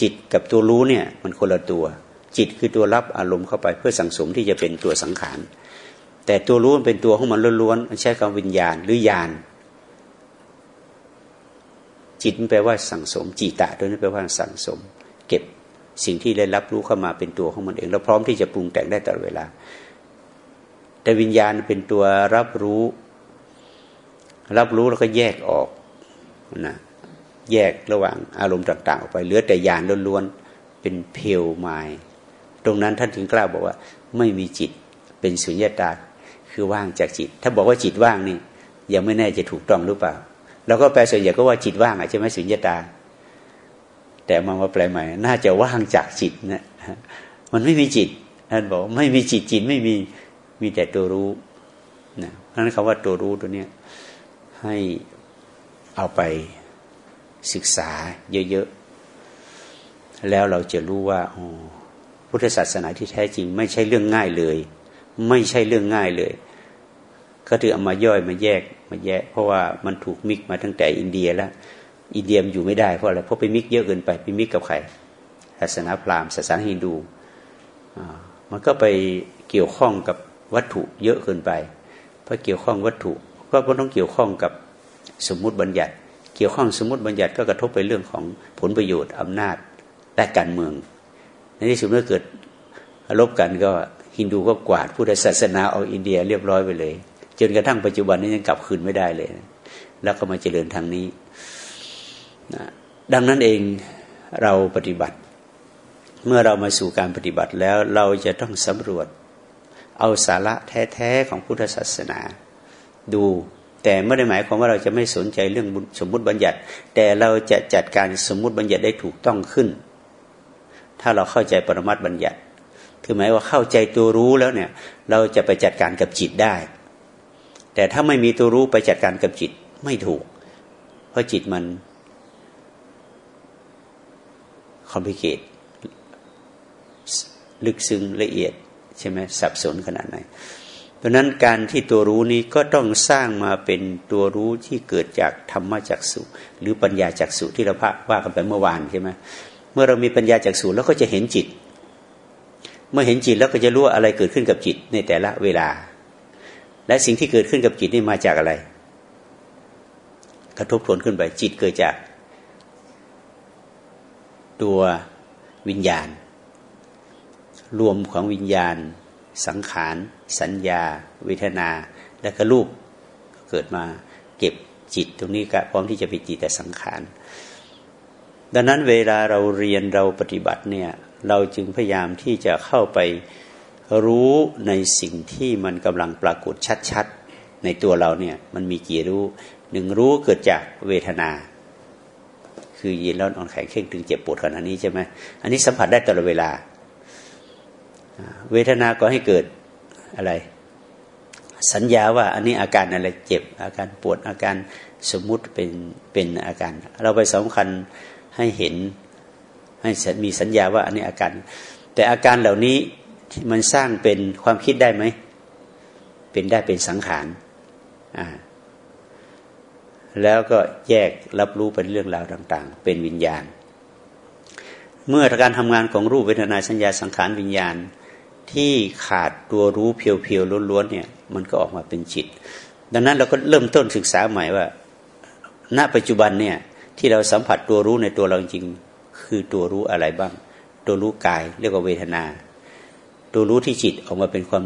จิตกับตัวรู้เนี่ยมันคนละตัว จิตคือตัวรับอารมณ์เข้าไปเพื่อสังสมที่จะเป็นตัวสังขาร แต่ตัวรู้มันเป็นตัวของมันล้วนๆใช้คำวิญญาณหรือญาณ จิตมันแปลว่าสั่งสมจิตะด้วยนั่นแปลว่าสั่งสม เก็บสิ่งที่ได้รับรู้เข้ามาเป็นตัวของมันเอง แล้วพร้อมที่จะปรุงแต่งได้ตลอดเวลา แต่วิญญาณเป็นตัวรับรู้ รับรู้แล้วก็แยกออกนะแยกระหว่างอารมณ์ต่าง ๆ ออกไปเหลือแต่ญาณล้วนๆเป็นเพลไมายตรงนั้นท่านถึงกล้าบอกว่า ไม่มีจิตเป็นสุญญตาคือว่างจากจิต ถ้าบอกว่าจิตว่างนี่ยังไม่แน่จะถูกต้องหรือเปล่า เราก็แปลส่วนใหญ่ก็ว่าจิตว่างใช่ไหมสุญญตา แต่มามาแปลใหม่ น่าจะว่างจากจิตนะมันไม่มีจิตท่านบอกไม่มีจิตจิตไม่มีมีแต่ตัวรู้นะเพราะนั้นคำว่าตัวรู้ตัวเนี้ยให้เอาไปศึกษาเยอะๆ แล้วเราจะรู้ว่าโอ้พุทธศาสนาที่แท้จริง ไม่ใช่เรื่องง่ายเลย ไม่ใช่เรื่องง่ายเลย ก็ถือเอามาย่อยมาแยกมาแยกเพราะว่ามันถูกมิกมาตั้งแต่อินเดียแล้ว อินเดียมอยู่ไม่ได้เพราะอะไรเพราะไปมิกเยอะเกินไปไปมิกกับใครศาสนาพราหมณ์ศาสนาฮินดูมันก็ไปเกี่ยวข้องกับวัตถุเยอะเกินไปเพราะเกี่ยวข้องวัตถุก็ต้องเกี่ยวข้องกับสมมุติบัญญัติ เกี่ยวข้องสมมติบัญญัติก็กระทบไปเรื่องของผลประโยชน์อำนาจและการเมืองในที่สุดเมื่อเกิดรบกันก็ฮินดูก็กวาดพุทธศาสนาเอาอินเดียเรียบร้อยไปเลย จนกระทั่งปัจจุบันนี้ยังกลับคืนไม่ได้เลย แล้วก็มาเจริญทางนี้นะดังนั้นเองเราปฏิบัติ เมื่อเรามาสู่การปฏิบัติแล้วเราจะต้องสำรวจ เอาสาระแท้ๆของพุทธศาสนา ดู แต่ไม่ได้หมายความว่าเราจะไม่สนใจเรื่องสมมุติบัญญัติ แต่เราจะจัดการสมมุติบัญญัติได้ถูกต้องขึ้น ถ้าเราเข้าใจปรมัตบัญญัติ คือหมายว่าเข้าใจตัวรู้แล้วเนี่ย เราจะไปจัดการกับจิตได้ แต่ถ้าไม่มีตัวรู้ไปจัดการกับจิตไม่ถูก เพราะจิตมันคอมพิเคตลึกซึ้งละเอียดใช่ไหมสับสนขนาดไหนเพราะนั้นการที่ตัวรู้นี้ก็ต้องสร้างมาเป็นตัวรู้ที่เกิดจากธรรมจักสุหรือปัญญาจักสุที่เราว่ากันไปเมื่อวานใช่ไหมเมื่อเรามีปัญญาจักสุแล้วก็จะเห็นจิต เมื่อเห็นจิตแล้วก็จะรู้ว่าอะไรเกิดขึ้นกับจิตในแต่ละเวลา และสิ่งที่เกิดขึ้นกับจิตนี่มาจากอะไร กระทบทวนขึ้นไป จิตเกิดจาก ตัววิญญาณ รวมของวิญญาณ สังขาร สัญญา เวทนา และก็รูปเกิดมาเก็บจิตตรงนี้ก็พร้อมที่จะไปจิตแต่สังขาร ดังนั้นเวลาเราเรียนเราปฏิบัติเนี่ย เราจึงพยายามที่จะเข้าไป รู้ในสิ่งที่มันกำลังปรากฏชัดๆ ในตัวเราเนี่ยมันมีกี่รู้หนึ่งรู้เกิดจากเวทนา คือยืนแล้วนอ่อนแข็งเข่งตึงเจ็บปวดขนาดนี้ใช่ไหมอันนี้สัมผัสได้ตลอดเวลา เวทนาก็ให้เกิดอะไร สัญญาว่าอันนี้อาการอะไรเจ็บ อาการปวดอาการสมมุติเป็นเป็นอาการ เราไปสำคัญให้เห็นให้มีสัญญาว่าอันนี้อาการ แต่อาการเหล่านี้ มันสร้างเป็นความคิดได้ไหม เป็นได้เป็นสังขารอ่าแล้วก็แยกรับรู้เป็นเรื่องราวต่าง ๆ เป็นวิญญาณ เมื่อการทำงานของรูปเวทนาสัญญาสังขารวิญญาณที่ขาดตัวรู้เพียวๆล้วนๆเนี่ย มันก็ออกมาเป็นจิต ดังนั้นเราก็เริ่มต้นศึกษาใหม่ว่า ณปัจจุบันเนี่ยที่เราสัมผัสตัวรู้ในตัวเราจริงคือตัวรู้อะไรบ้าง ตัวรู้กายเรียกว่าเวทนา ตัวรู้ที่จิตออกมาเป็นความ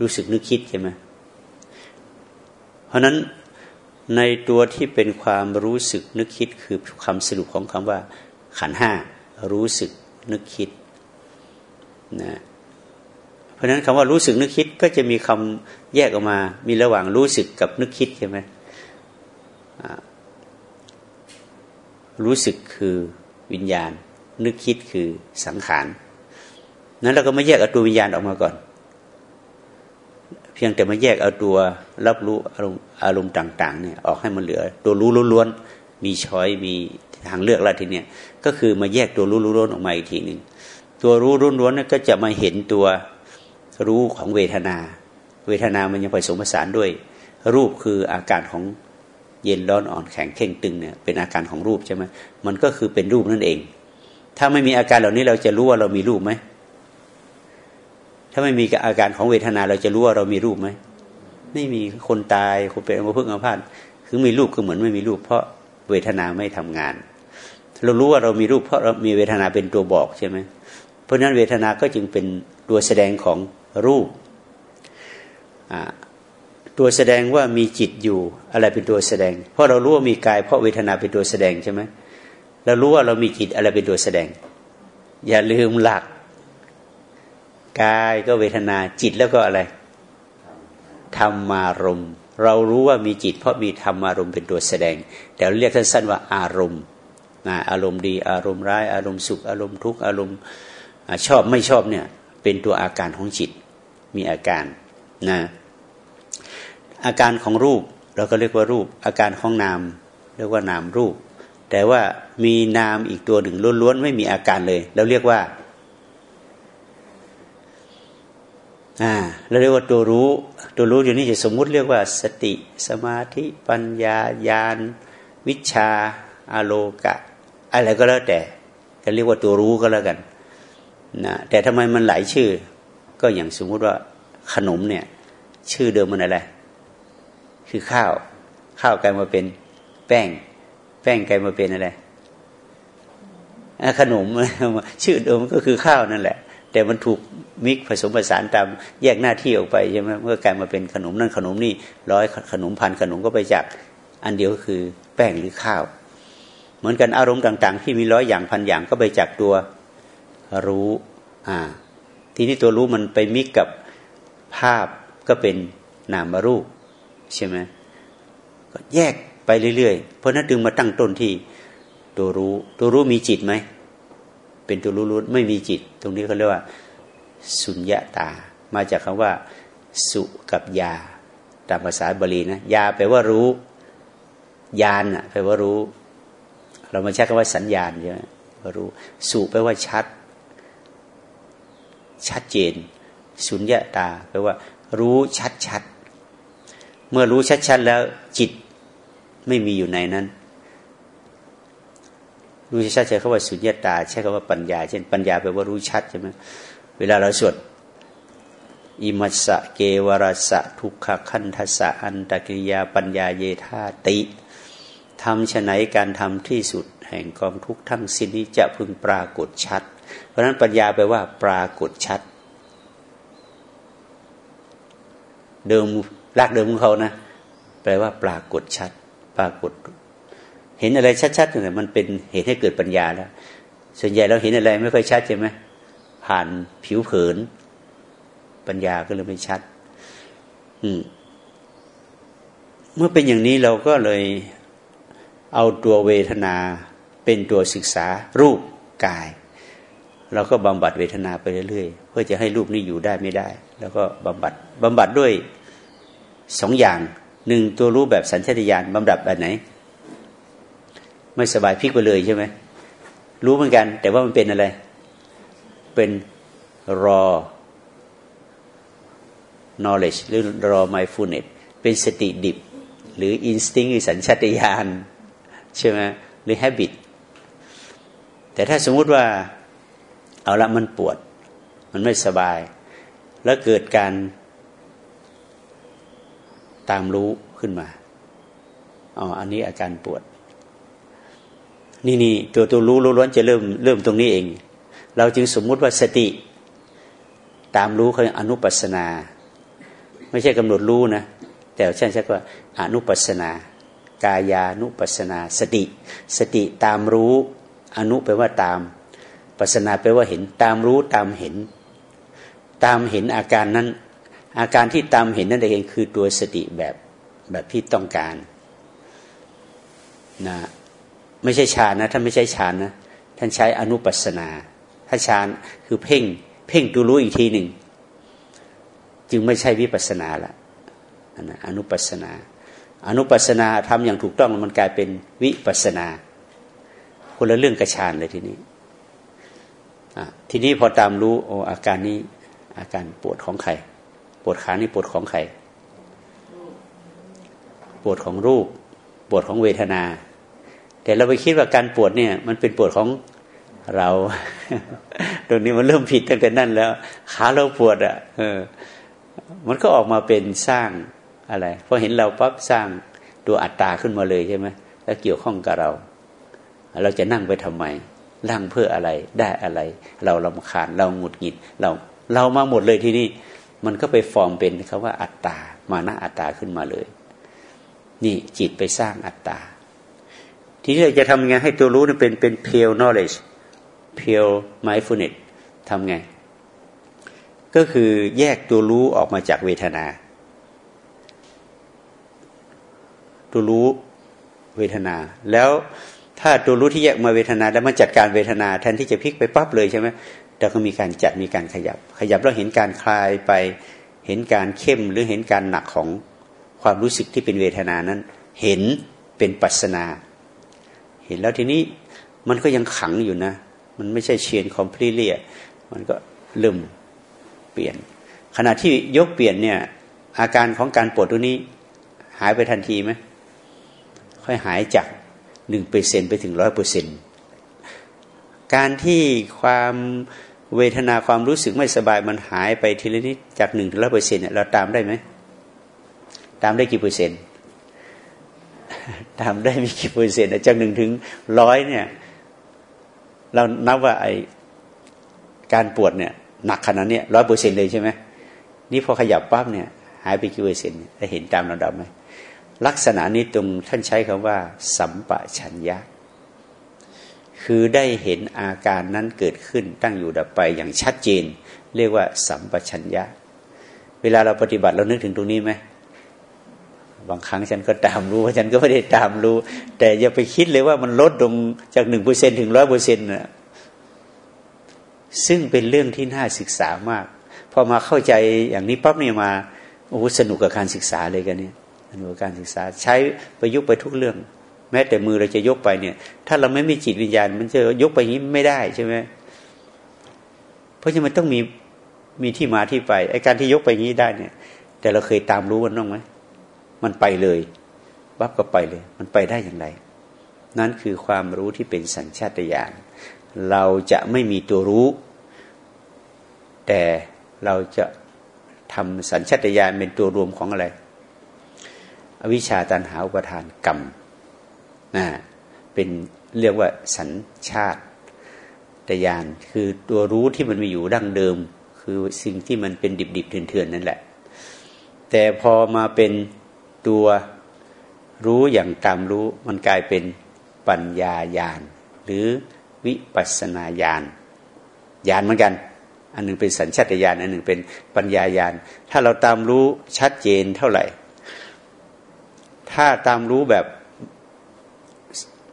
รู้สึกนึกคิดใช่ไหมเพราะนั้นในตัวที่เป็นความรู้สึกนึกคิดคือคำสรุปของคำว่า ขันห้ารู้สึกนึกคิดนะเพราะฉะนั้นคำว่ารู้สึกนึกคิดก็จะมีคำแยกออกมา มีระหว่างรู้สึกกับนึกคิดใช่ไหมรู้สึกคือวิญญาณ นึกคิดคือสังขาร นั้นเราก็มาแยกเอาตัววิญญาณออกมาก่อน เพียงแต่มาแยกเอาตัวรับรู้อารมณ์อารมณ์ต่าง ๆ เนี่ยออกให้มันเหลือ ตัวรู้ล้วนๆมีช้อยมีทางเลือกแล้วทีเนี้ยก็คือมาแยกตัวรู้ล้วนๆออกมาอีกทีหนึ่งตัวรู้ล้วนๆนั่นก็จะมาเห็นตัวรู้ของเวทนา เวทนามันยังผสมผสานด้วย รูปคืออาการของเย็นร้อนอ่อนแข็งเข่งตึงเนี่ยเป็นอาการของรูปใช่ไหมมันก็คือเป็นรูปนั่นเอง ถ้าไม่มีอาการเหล่านี้เราจะรู้ว่าเรามีรูปไหม ถ้าไม่มีอาการของเวทนาเราจะรู้ว่าเรามีรูปไหมไม่มีคนตายคนเป็นอัมพฤกษ์อัมพาตคือมีรูปก็เหมือนไม่มีรูป เพราะเวทนาไม่ทำงาน เรารู้ว่าเรามีรูปเพราะเรามีเวทนาเป็นตัวบอกใช่ไหมเพราะนั้นเวทนาก็จึงเป็นตัวแสดงของรูปตัวแสดงว่ามีจิตอยู่อะไรเป็นตัวแสดง เพราะเรารู้ว่ามีกายเพราะเวทนาเป็นตัวแสดงใช่ไหมเรารู้ว่าเรามีจิตอะไรเป็นตัวแสดง อย่าลืมหลัก กายก็เวทนาจิตแล้วก็อะไรธรรมารมเรารู้ว่ามีจิต เพราะมีธรรมารมเป็นตัวแสดงแต่เรียกสั้นๆว่าอารมณ์นะอารมณ์ดี อารมณ์ร้าย อารมณ์สุข อารมณ์ทุกข์อารมณ์ชอบไม่ชอบเนี่ยเป็นตัวอาการของจิตมีอาการนะอาการของรูปเราก็เรียกว่ารูป อาการของนามเรียกว่านามรูป แต่ว่ามีนามอีกตัวหนึ่งล้วนๆไม่มีอาการเลยเราเรียกว่า อ่าเราเรียกว่าตัวรู้ ตัวรู้อยู่นี่จะสมมุติเรียกว่า สติ สมาธิ ปัญญาญาณ วิชาอาโลกะ อะไรก็แล้วแต่จะเรียกว่าตัวรู้ก็แล้วกันนะแต่ทำไมมันหลายชื่อ ก็อย่างสมมุติว่าขนมเนี่ย ชื่อเดิมมันอะไร คือข้าว ข้าวกลายมาเป็นแป้ง แป้งกลายมาเป็นอะไรขนมชื่อเดิมก็คือข้าวนั่นแหละ แต่มันถูกมิกผสมผสานตามแยกหน้าที่ออกไปใช่ไหมเมื่อกลายมาเป็นขนมนั่นขนมนี่ร้อยขนมพันขนมก็ไปจากอันเดียวก็คือแป้งหรือข้าว เหมือนกันอารมณ์ต่าง ๆ ที่มีร้อยอย่างพันอย่างก็ไปจากตัวรู้อ่าทีนี้ตัวรู้มันไปมิกกับภาพก็เป็นนามรูปใช่ไหมก็แยกไปเรื่อยๆ เพราะนั้นดึงมาตั้งต้นที่ตัวรู้ ตัวรู้มีจิตไหม เป็นตัวรู้ๆไม่มีจิต ตรงนี้เขาเรียกว่า สุญญาตา มาจากคำว่า สุกับยา ตามภาษาบาลีนะยาแปลว่ารู้ยานอะแปลว่ารู้ เรามาใช้คำว่าสัญญาณใช่ไหมว่ารู้ สุแปลว่าชัด ชัดเจน สุญญาตา แปลว่า รู้ชัดๆเมื่อรู้ชัดๆแล้วจิตไม่มีอยู่ในนั้น รู้ชัดใช้คำว่าสุญญาตา ใช้คำว่าปัญญา เช่นปัญญาแปลว่ารู้ชัดใช่ไหมเวลาเราสวดอิมัสสะเกวรสะทุกขคันทัสะอันตกิริยาปัญญาเยธาติทำฉไหนการทำที่สุด แห่งกองทุกทั้งสิ้นนี้จะพึงปรากฏชัด เพราะนั้นปัญญาแปลว่า ปรากฏชัด เดิมรากเดิมของเขานะ แปลว่า ปรากฏชัด ปรากฏ เห็นอะไรชัดๆเนี่ยมันเป็นเหตุให้เกิดปัญญาแล้ว ส่วนใหญ่เราเห็นอะไรไม่ค่อยชัดใช่ไหมผ่านผิวเผิน ปัญญาก็เลยไม่ชัด อืมเมื่อเป็นอย่างนี้เราก็เลยเอาตัวเวทนาเป็นตัวศึกษารูปกาย เราก็บำบัดเวทนาไปเรื่อยๆ เพื่อจะให้รูปนี้อยู่ได้ไม่ได้ แล้วก็บำบัดบำบัดด้วยสองอย่างหนึ่งตัวรู้แบบสัญชาตญาณบำบัดแบบไหน ไม่สบายพลิกไปเลยใช่ไหมรู้เหมือนกัน แต่ว่ามันเป็นอะไร เป็นรอ knowledge หรือรอ mindfulness เป็นสติดิบ หรือ instinct หรือสัญชาตญาณใช่ไหมหรือ habit แต่ถ้าสมมุติว่าเอาละมันปวด มันไม่สบาย แล้วเกิดการตามรู้ขึ้นมาอ๋ออันนี้อาการปวด นี่นี่ตัวตัวรู้รู้ล้วนจะเริ่มเริ่มตรงนี้เอง เราจึงสมมุติว่าสติ ตามรู้เขาอนุปัสนา ไม่ใช่กำหนดรู้นะ แต่เช่นใช่ว่าอนุปัสนากายานุปัสนาสติ สติตามรู้อนุแปลว่าตาม ปัสนาแปลว่าเห็น ตามรู้ตามเห็น ตามเห็นอาการนั้น อาการที่ตามเห็นนั่นเองคือตัวสติแบบแบบที่ต้องการนะ ไม่ใช่ฌานนะท่านไม่ใช่ฌานนะท่านใช้อนุปัสนา ถ้าฌานคือเพ่ง เพ่งตัวรู้อีกทีหนึ่ง จึงไม่ใช่วิปัสนาละนะอนุปัสนา อนุปัสนาทำอย่างถูกต้องมันกลายเป็นวิปัสนา คนละเรื่องกระชานเลยทีนี้ทีนี้พอตามรู้โออาการนี้ อาการปวดของใคร ปวดขานี่ปวดของใคร ปวดของรูป ปวดของเวทนา แต่เราไปคิดว่าการปวดเนี่ย มันเป็นปวดของเราตรงนี้มันเริ่มผิดตั้งแต่นั้นแล้วขาเราปวดอะ่ะเออ มันก็ออกมาเป็นสร้างอะไรพอเห็นเราปั๊บสร้างตัวอัตตาขึ้นมาเลยใช่ไหมแล้วเกี่ยวข้องกับเรา เราจะนั่งไปทำไมนั่งเพื่ออะไรได้อะไร เราลำคาญเราหงุดหงิด เราเรามาหมดเลยที่นี่มันก็ไปฟอร์มเป็นคาว่าอัตตา มานะอัตตาขึ้นมาเลย นี่จิตไปสร้างอัตตา ทีนี้เราจะทำไงให้ตัวรู้นี่เป็นเป็น pure knowledge pure mindfulness ทำไง ก็คือแยกตัวรู้ออกมาจากเวทนา ตัวรู้เวทนา แล้วถ้าตัวรู้ที่แยกมาเวทนา แล้วมาจัดการเวทนาแทนที่จะพลิกไปปั๊บเลยใช่ไหมเราก็มีการจัดมีการขยับ ขยับแล้วเห็นการคลายไปเห็นการเข้มหรือเห็นการหนักของความรู้สึกที่เป็นเวทนานั้น เห็นเป็นปัสนา เห็นแล้วทีนี้มันก็ยังขังอยู่นะ มันไม่ใช่เชียนคอมพลีเลียมันก็เริ่มเปลี่ยน ขณะที่ยกเปลี่ยนเนี่ย อาการของการปวดตัวนี้ หายไปทันทีไหมค่อยหายจากหนึ่งเปอร์เซ็นไปถึงร้อยเปอร์เซ็นการที่ความเวทนาความรู้สึกไม่สบายมันหายไปทีละนิดจากหนึ่งถึงร้อยเปอร์เซ็นต์เราตามได้ไหม ตามได้กี่เปอร์เซ็นต์ ตามได้มีกี่เปอร์เซ็นต์จากหนึ่งถึงร้อยเนี่ย เรานับว่าไอการปวดเนี่ย หนักขนาดนี้ร้อยเปอร์เซ็นเลยใช่ไหมนี่พอขยับปั๊บเนี่ย หายไปกี่เปอร์เซ็นต์ได้เห็นตามระดับไหมลักษณะนี้ตรงท่านใช้คำว่า สัมปชัญญะ คือได้เห็นอาการนั้นเกิดขึ้นตั้งอยู่ดับไปอย่างชัดเจน เรียกว่า สัมปชัญญะ เวลาเราปฏิบัติเรานึกถึงตรงนี้ไหม บางครั้งฉันก็ตามรู้ว่าฉันก็ไม่ได้ตามรู้ แต่อย่าไปคิดเลยว่ามันลดลงจากหนึ่งเปอร์เซ็นถึงร้อยเปอร์เซ็นต์นะซึ่งเป็นเรื่องที่น่าศึกษามาก พอมาเข้าใจอย่างนี้ปั๊บเนี่ยมาโอ้สนุกกับการศึกษาเลยกันเนี่ยอนุกกับการศึกษาใช้ประยุกต์ไปทุกเรื่อง แม้แต่มือเราจะยกไปเนี่ย ถ้าเราไม่มีจิตวิญญาณ มันจะยกไปอย่างนี้ไม่ได้ใช่ไหมเพราะฉะนั้นมันต้องมีมีที่มาที่ไปไอ้การที่ยกไปงี้ได้เนี่ย แต่เราเคยตามรู้มันบ้างไหม มันไปเลยวับก็ไปเลย มันไปได้อย่างไร นั่นคือความรู้ที่เป็นสัญชาตญาณเราจะไม่มีตัวรู้ แต่เราจะทำสัญชาตญาณเป็นตัวรวมของอะไร อวิชชาตันหาอุปทานกรรมนะเป็นเรียกว่าสัญชาตญาณคือตัวรู้ที่มันมีอยู่ดั้งเดิม คือสิ่งที่มันเป็นดิบๆเถื่อนๆนั่นแหละ แต่พอมาเป็น ตัวรู้อย่างตามรู้มันกลายเป็นปัญญาญาณหรือวิปัสนาญาณญาณเหมือนกัน อันหนึ่งเป็นสัญชาตญาณอันหนึ่งเป็นปัญญาญาณถ้าเราตามรู้ชัดเจนเท่าไหร่ ถ้าตามรู้แบบ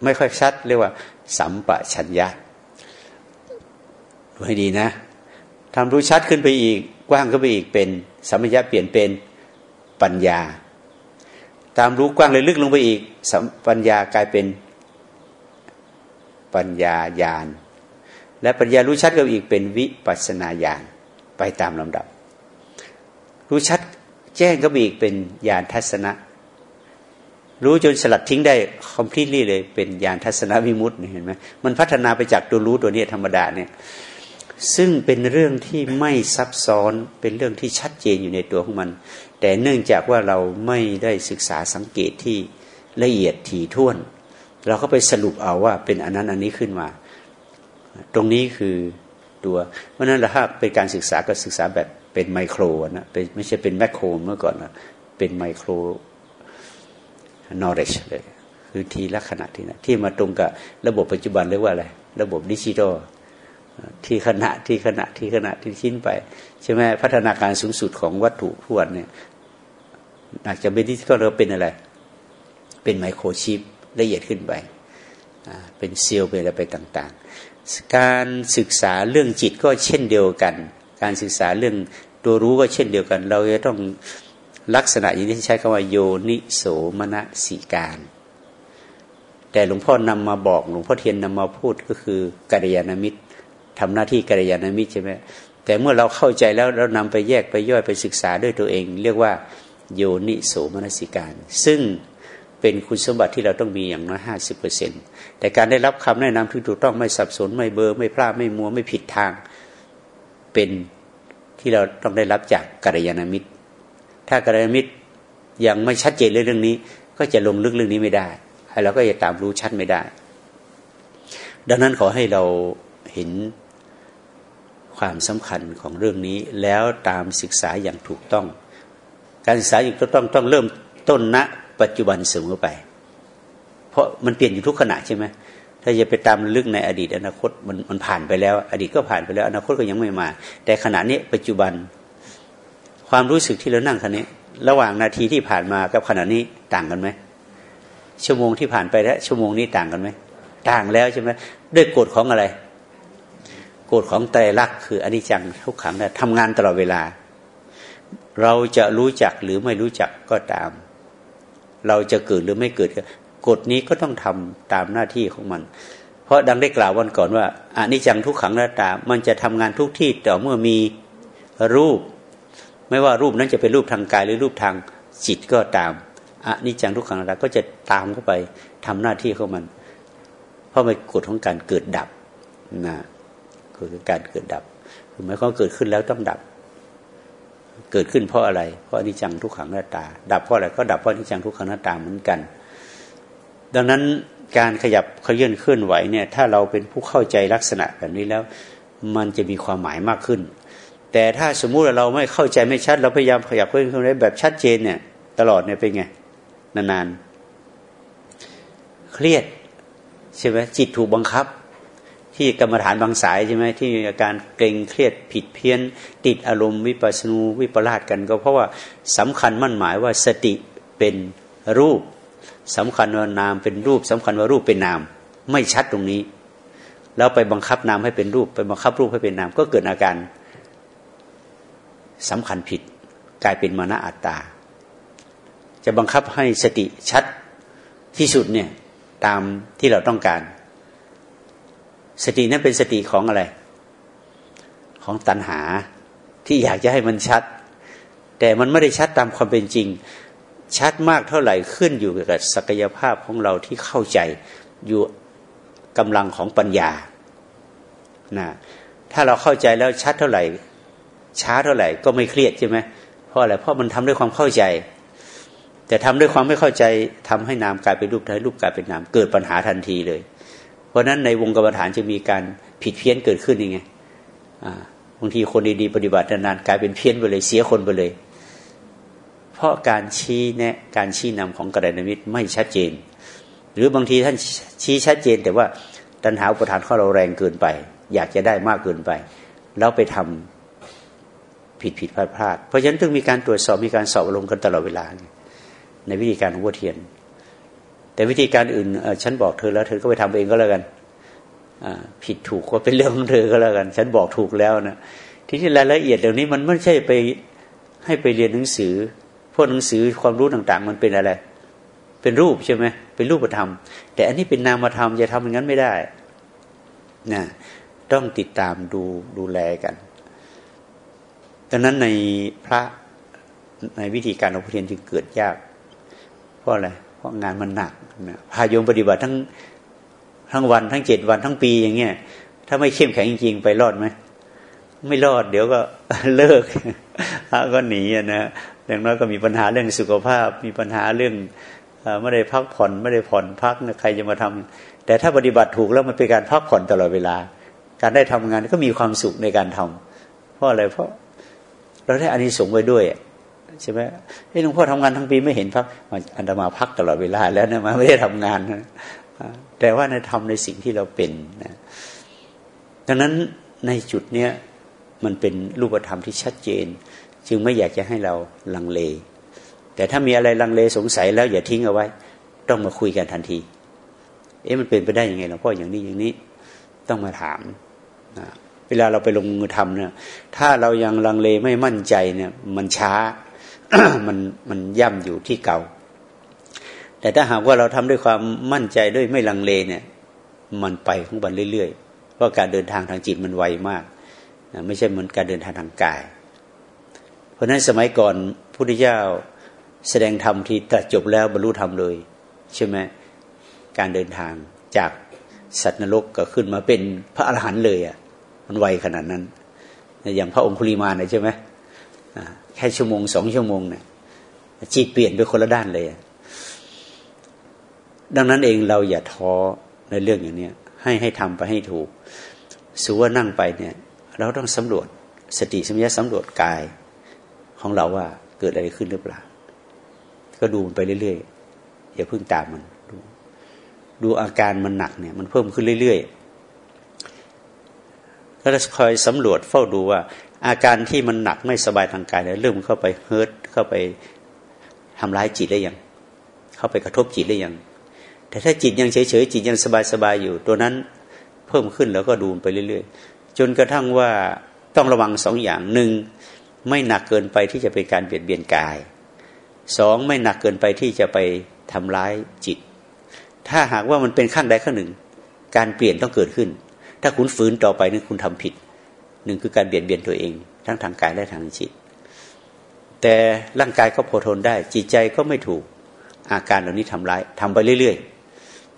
ไม่ค่อยชัด เรียกว่า สัมปชัญญะดูให้ดีนะทำรู้ชัดขึ้นไปอีก กว้างขึ้นไปอีกเป็นสัมปชัญญะเปลี่ยนเป็นปัญญา ตามรู้กว้างเลยลึกลงไปอีกสัมปัญญากลายเป็นปัญญาญาณ และปัญญารู้ชัดก็อีกเป็นวิปัสนาญาณไปตามลำดับ รู้ชัดแจ้งก็อีกเป็นญาณทัศนะ รู้จนสลัดทิ้งได้คอมพลีทลี่เลยเป็นญาณทัศนวิมุตต์เห็นไหมมันพัฒนาไปจากตัวรู้ตัวนี้ธรรมดาเนี่ยซึ่งเป็นเรื่องที่ไม่ซับซ้อนเป็นเรื่องที่ชัดเจนอยู่ในตัวของมัน แต่เนื่องจากว่าเราไม่ได้ศึกษาสังเกตที่ละเอียดถี่ถ้วน เราก็ไปสรุปเอาว่าเป็นอันนั้นอันนี้ขึ้นมา ตรงนี้คือตัวเพราะนั้นถ้าเป็นการศึกษาก็ศึกษาแบบเป็นไมโครนะเป็นไม่ใช่เป็นแมคโครเมื่อก่อนนะเป็นไมโครนอร์เรชเลยคือทีละขณะที่นะที่มาตรงกับระบบปัจจุบันเรียกว่าอะไร ระบบดิจิทัลที่ขณะที่ขณะที่ขณะที่ชิ้นไป ใช่ไหมพัฒนาการสูงสุดของวัตถุทวนเนี่ย อาจจะเป็นดิจิทัลเราเป็นอะไร เป็นไมโครชิปละเอียดขึ้นไปเป็นเซลล์เป็นอะไรไปต่างๆ การศึกษาเรื่องจิตก็เช่นเดียวกัน การศึกษาเรื่องตัวรู้ก็เช่นเดียวกัน เราจะต้องลักษณะอย่างที่ใช้คำว่าโยนิโสมนสิการ แต่หลวงพ่อนำมาบอกหลวงพ่อเทียนนำมาพูดก็คือกัลยาณมิตรทำหน้าที่กัลยาณมิตรใช่ไหมแต่เมื่อเราเข้าใจแล้วเรานำไปแยกไปย่อยไปศึกษาด้วยตัวเอง เรียกว่า โยนิโสมนสิการ ซึ่งเป็นคุณสมบัติที่เราต้องมีอย่างน้อยห้าสิบเปอร์เซ็นแต่การได้รับคำแนะนำที่ถูกต้องไม่สับสนไม่เบอร์ไม่พลาดไม่มัวไม่ผิดทาง เป็นที่เราต้องได้รับจากกัลยาณมิตร ถ้ากัลยาณมิตรยังไม่ชัดเจนเรื่องนี้ ก็จะลงลึกเรื่องนี้ไม่ได้เราก็จะตามรู้ชัดไม่ได้ ดังนั้นขอให้เราเห็นความสำคัญของเรื่องนี้แล้วตามศึกษาอย่างถูกต้อง การศึกษาอย่างถูกต้องต้องเริ่มต้นณปัจจุบันเสมอไป เพราะมันเปลี่ยนอยู่ทุกขณะใช่ไหมถ้าจะไปตามลึกในอดีตอนาคตมันมันผ่านไปแล้ว อดีตก็ผ่านไปแล้ว อนาคตก็ยังไม่มา แต่ขณะนี้ปัจจุบัน ความรู้สึกที่เรานั่งคันนี้ ระหว่างนาทีที่ผ่านมากับขณะนี้ต่างกันไหมชั่วโมงที่ผ่านไปแล้วชั่วโมงนี้ต่างกันไหมต่างแล้วใช่ไหมด้วยกฎของอะไรกฎของไตรลักษณ์คืออนิจจังทุกขังทำงานตลอดเวลา เราจะรู้จักหรือไม่รู้จักก็ตาม เราจะเกิดหรือไม่เกิดกฎนี้ก็ต้องทำตามหน้าที่ของมัน เพราะดังได้กล่าววันก่อนว่าอานิจจังทุกขังหน้าตา มันจะทำงานทุกที่แต่เมื่อมีรูป ไม่ว่ารูปนั้นจะเป็นรูปทางกายหรือรูปทางจิตก็ตามอานิจจังทุกขังหน้าตาก็จะตามเข้าไปทำหน้าที่ของมัน เพราะมันกฎของการเกิดดับนะคือการเกิดดับคือหมายความเกิดขึ้นแล้วต้องดับ เกิดขึ้นเพราะอะไร เพราะอนิจจังทุกขังหน้าตา ดับเพราะอะไรก็ดับเพราะอนิจจังทุกขังหน้าตาเหมือนกัน ดังนั้นการขยับเขยื่นเคลื่อนไหวเนี่ยถ้าเราเป็นผู้เข้าใจลักษณะแบบนี้แล้ว มันจะมีความหมายมากขึ้น แต่ถ้าสมมุติเราไม่เข้าใจไม่ชัด เราพยายามขยับเคลื่อนเคลื่อนไหวแบบชัดเจนเนี่ย ตลอดเนี่ยเป็นไงนานๆเครียดใช่ไหมจิตถูกบังคับ ที่กรรมฐานบางสายใช่ไหมที่มีอาการเกรงเครียดผิดเพี้ยน ติดอารมณ์วิปัสนูวิปลาสกันก็เพราะว่าสำคัญมั่นหมายว่าสติเป็นรูปสำคัญว่านามเป็นรูปสำคัญว่ารูปเป็นนาม ไม่ชัดตรงนี้ แล้วไปบังคับนามให้เป็นรูป ไปบังคับรูปให้เป็นนาม ก็เกิดอาการสำคัญผิด กลายเป็นมานะอัตตา จะบังคับให้สติชัดที่สุดเนี่ยตามที่เราต้องการ สตินั้นเป็นสติของอะไร ของตัณหาที่อยากจะให้มันชัด แต่มันไม่ได้ชัดตามความเป็นจริง ชัดมากเท่าไหร่ขึ้นอยู่กับศักยภาพของเราที่เข้าใจอยู่กำลังของปัญญานะถ้าเราเข้าใจแล้วชัดเท่าไหร่ ช้าเท่าไหร่ก็ไม่เครียดใช่ไหมเพราะอะไรเพราะมันทำด้วยความเข้าใจ แต่ทำด้วยความไม่เข้าใจทำให้นามกลายเป็นรูปให้รูปกลายเป็นนามเกิดปัญหาทันทีเลย เพราะนั้นในวงกรรมฐานจะมีการผิดเพี้ยนเกิดขึ้นยังไงบางทีคนดีๆปฏิบัตินานๆกลายเป็นเพี้ยนไปเลยเสียคนไปเลย เพราะการชี้แนะการชี้นำของกระดานมิตรไม่ชัดเจน หรือบางทีท่านชี้ชัดเจน แต่ว่าตัณหาอุปทานข้อเราแรงเกินไป อยากจะได้มากเกินไป แล้วไปทำผิดผิดพลาดพลาดเพราะฉะนั้นต้องมีการตรวจสอบมีการสอบอารมณ์กันตลอดเวลา ในวิธีการของวัวเทียน แต่วิธีการอื่นฉันบอกเธอแล้ว เธอก็ไปทำเองก็แล้วกันผิดถูกก็เป็นเรื่องของเธอก็แล้วกัน ฉันบอกถูกแล้วนะที่ที่รายละเอียดเหล่านี้มันไม่ใช่ไปให้ไปเรียนหนังสือพวกหนังสือความรู้ต่าง ๆ มันเป็นอะไร เป็นรูปใช่ไหมเป็นรูปธรรม แต่อันนี้เป็นนามธรรมจะทำอย่างนั้นไม่ได้นะต้องติดตามดูดูแลกันดังนั้นในพระในวิธีการของพระเทียนจึงเกิดยาก เพราะอะไร ราะงานมันหนักนะพาโยมปฏิบัติทั้งทั้งวันทั้งเจ็ดวันทั้งปีอย่างเงี้ยถ้าไม่เข้มแข็งจริงๆไปรอดไหมไม่รอดเดี๋ยวก็เลิกก็หนีนะอย่างน้อยก็มีปัญหาเรื่องสุขภาพ มีปัญหาเรื่องไม่ได้พักผ่อนไม่ได้ผ่อนพักใครจะมาทำแต่ถ้าปฏิบัติถูกแล้วมันเป็นการพักผ่อนตลอดเวลา การได้ทำงานก็มีความสุขในการทำเพราะอะไรเพราะเราได้อานิสงส์ไว้ด้วย ใช่ไหมให้หลวงพ่อทำงานทั้งปีไม่เห็นพักอันตมาพักตลอดเวลาแล้วนะมาไม่ได้ทำงานนะแต่ว่าในทำในสิ่งที่เราเป็นนะดังนั้นในจุดเนี้ยมันเป็นรูปธรรมที่ชัดเจน จึงไม่อยากจะให้เราลังเล แต่ถ้ามีอะไรลังเลสงสัยแล้วอย่าทิ้งเอาไว้ ต้องมาคุยกันทันที เอ๊ะมันเป็นไปได้ยังไงหลวงพ่ออย่างนี้อย่างนี้ต้องมาถามนะเวลาเราไปลงมือทำเนี่ยถ้าเรายังลังเลไม่มั่นใจเนี่ย มันช้า มันมันย่ำอยู่ที่เก่า แต่ถ้าหากว่าเราทำด้วยความมั่นใจด้วยไม่ลังเลเนี่ย มันไปของมันเรื่อยๆเพราะการเดินทางทางจิตมันไวมากไม่ใช่เหมือนการเดินทางทางกาย เพราะฉะนั้นสมัยก่อนพุทธเจ้าแสดงธรรมที่ตัดจบแล้วบรรลุธรรมเลย ใช่ไหมการเดินทางจากสัตว์นรกก็ขึ้นมาเป็นพระอรหันต์เลยอะมันไวขนาดนั้น อย่างพระองคุลีมานใช่ไหม แค่ชั่วโมงสองชั่วโมงเนี่ยจิตเปลี่ยนไปคนละด้านเลย ดังนั้นเองเราอย่าท้อในเรื่องอย่างนี้ให้ให้ทำไปให้ถูกสูว่านั่งไปเนี่ย เราต้องสำรวจสติสมัยสำรวจกายของเราว่าเกิดอะไรขึ้นหรือเปล่า ก็ดูมันไปเรื่อยๆอย่าเพิ่งตามมันดูดูอาการมันหนักเนี่ย มันเพิ่มขึ้นเรื่อยๆก็จะคอยสำรวจเฝ้าดูว่า อาการที่มันหนักไม่สบายทางกายเนี่ยเริ่มเข้าไปเฮิร์ตเข้าไปทำร้ายจิตได้ยังเข้าไปกระทบจิตได้ยังแต่ถ้าจิตยังเฉยๆจิตยังสบายๆอยู่ ตัวนั้นเพิ่มขึ้นแล้วก็ดูไปเรื่อยๆ จนกระทั่งว่าต้องระวังสองอย่างหนึ่งไม่หนักเกินไปที่จะเป็นการเบียดเบียนกายสองไม่หนักเกินไปที่จะไปทำร้ายจิต ถ้าหากว่ามันเป็นข้างใดข้างหนึ่ง การเปลี่ยนต้องเกิดขึ้น ถ้าคุณฝืนต่อไปนี่คุณทำผิด หนึ่งคือการเบียดเบียนตัวเอง ทั้งทางกายและทางจิต แต่ร่างกายก็พอทนได้ จิตใจก็ไม่ถูกอาการเหล่านี้ทำร้ายทำไปเรื่อย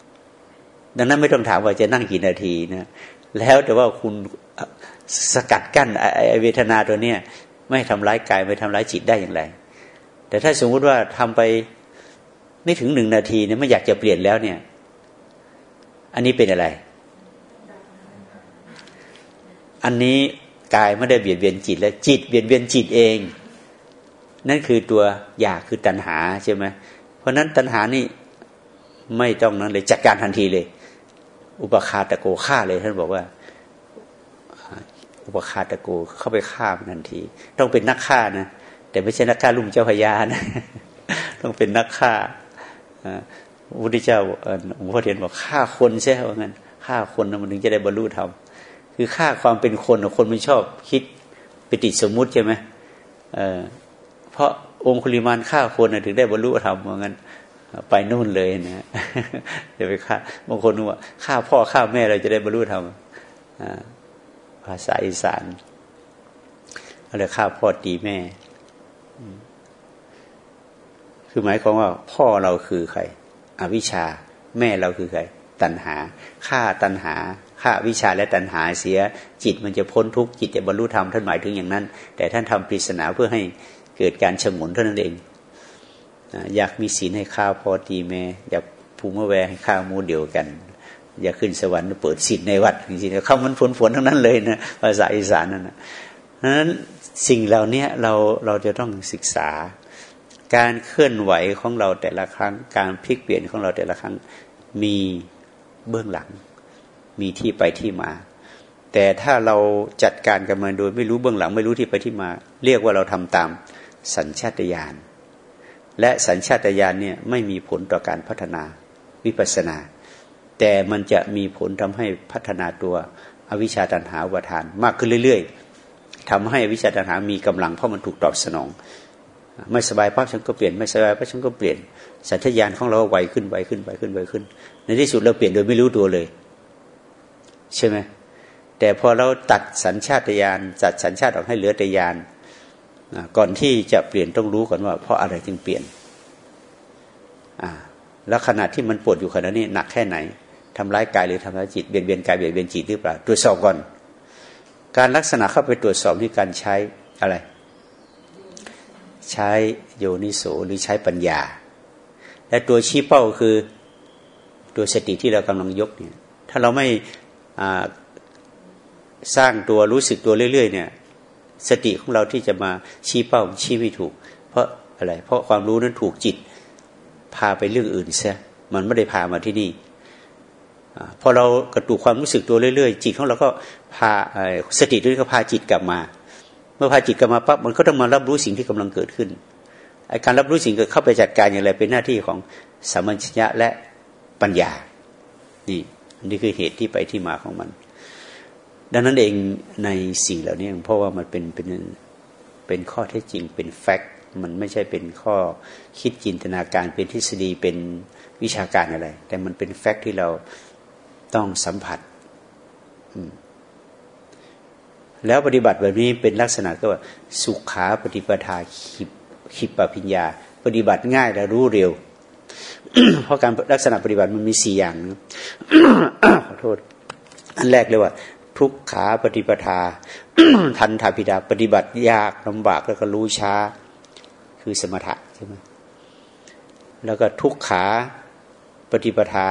ๆ ดังนั้นไม่ต้องถามว่าจะนั่งกี่นาทีนะแล้วแต่ว่าคุณสกัดกั้นไอเวทนาตัวเนี้ยไม่ทำร้ายกายไม่ทำร้ายจิตได้อย่างไร แต่ถ้าสมมุติว่าทำไปไม่ถึงหนึ่งนาทีเนี่ยไม่อยากจะเปลี่ยนแล้วเนี่ย อันนี้เป็นอะไร อันนี้กายไม่ได้เบียดเบียนจิต แล้วจิตเบียดเบียนจิตเอง นั่นคือตัวอยากคือตัณหาใช่ไหมเพราะนั้นตัณหานี่ไม่ต้องนั้นเลยจัดการทันทีเลย อุปคาตะโกฆ่าเลยท่านบอกว่า อุปคาตะโกเข้าไปฆ่ามันทันที ต้องเป็นนักฆ่านะแต่ไม่ใช่นักฆ่าลุงเจ้าพญานะต้องเป็นนักฆ่าพระพุทธเจ้าหลวงพ่อเทียนบอกฆ่าคนใช่ไหมว่างั้นฆ่าคนมันถึงจะได้บรรลุธรรม คือฆ่าความเป็นคนคนมันชอบคิดปติสมมุติใช่ไหมเเพราะองคุลิมานฆ่าคนถึงได้บรรลุธรรมว่างั้นไปนู่นเลยนะจะไปฆ่าบางคนว่าฆ่าพ่อฆ่าแม่เราจะได้บรรลุธรรมภาษาอีสานเขาเลยฆ่าพ่อตีแม่ คือหมายความว่า พ่อเราคือใคร อวิชชา แม่เราคือใคร ตัณหาฆ่าตัณหา ฆ่าวิชาและตัณหาเสียจิตมันจะพ้นทุกข์จิตจะบรรลุธรรมท่านหมายถึงอย่างนั้น แต่ท่านทำปริศนาเพื่อให้เกิดการฉมุนเท่านั้นเอง อยากมีศีลให้ข้าวพอตีแม่อยากภูมิแวร์ให้ข้าวมูเดียวกัน อยากขึ้นสวรรค์เปิดศีลในวัดจริงๆเขามันฝนฝนทั้งนั้นเลยนะภาษาอีสานนั่นนะนั้นสิ่งเหล่านี้เราเราจะต้องศึกษา การเคลื่อนไหวของเราแต่ละครั้ง การพลิกเปลี่ยนของเราแต่ละครั้งมีเบื้องหลัง มีที่ไปที่มา แต่ถ้าเราจัดการกับมันโดยไม่รู้เบื้องหลัง ไม่รู้ที่ไปที่มา เรียกว่าเราทำตามสัญชาตญาณและสัญชาตญาณเนี่ยไม่มีผลต่อการพัฒนาวิปัสนา แต่มันจะมีผลทำให้พัฒนาตัวอวิชชาตันหาวทานมากขึ้นเรื่อย ๆทำให้อวิชชาตันหามีกำลังเพราะมันถูกตอบสนอง ไม่สบายภาพฉันก็เปลี่ยนไม่สบายภาพฉันก็เปลี่ยนสัญชาตญาณของเราไวขึ้นไวขึ้นไวขึ้นไวขึ้น ในที่สุดเราเปลี่ยนโดยไม่รู้ตัวเลย ใช่ไหมแต่พอเราตัดสัญชาตญาณจัดสัญชาติออกให้เหลือแต่ญาณก่อนที่จะเปลี่ยนต้องรู้ก่อนว่า เพราะอะไรจึงเปลี่ยนแล้วขณะที่มันปวดอยู่ขณะนี้หนักแค่ไหนทำร้ายกายหรือทำร้ายจิตเบียดเบียนกายเบียดเบียนจิตหรือเปล่าตรวจสอบก่อน การลักษณะเข้าไปตรวจสอบที่การใช้อะไร ใช้โยนิโสหรือใช้ปัญญา และตัวชี้เป้าคือตัวสติที่เรากำลังยกเนี่ย ถ้าเราไม่ สร้างตัวรู้สึกตัวเรื่อย ๆ เนี่ย สติของเราที่จะมาชี้เป้าชี้ไม่ถูก เพราะอะไร เพราะความรู้นั้นถูกจิต พาไปเรื่องอื่นเสียมันไม่ได้พามาที่นี่พอเรากระตุกความรู้สึกตัวเรื่อยๆ จิตของเราก็พาสติตัวนี้ก็พาจิตกลับมา เมื่อพาจิตกลับมาปั๊บมันก็ต้องมารับรู้สิ่งที่กำลังเกิดขึ้นไอการรับรู้สิ่งเกิดเข้าไปจัดการอย่างไรเป็นหน้าที่ของสามัญญะและปัญญานี่ นี่คือเหตุที่ไปที่มาของมัน ดังนั้นเองในสิ่งเหล่านี้เพราะว่ามันเป็นเป็นเป็นข้อเท็จจริงเป็นแฟกต์มันไม่ใช่เป็นข้อคิดจินตนาการเป็นทฤษฎีเป็นวิชาการอะไร แต่มันเป็นแฟกต์ที่เราต้องสัมผัสแล้วปฏิบัติแบบนี้เป็นลักษณะก็ว่าสุขาปฏิปทาขิปขิปปพิญญา ปฏิบัติง่ายและรู้เร็ว เพราะการลักษณะปฏิบัติมันมีสี่อย่างขอโทษ อันแรกเลยว่า ทุกขาปฏิปทา ทันทาพิดาปฏิบัติยากลำบากแล้วก็รู้ช้า คือสมถะใช่ไหมแล้วก็ทุกขาปฏิปทา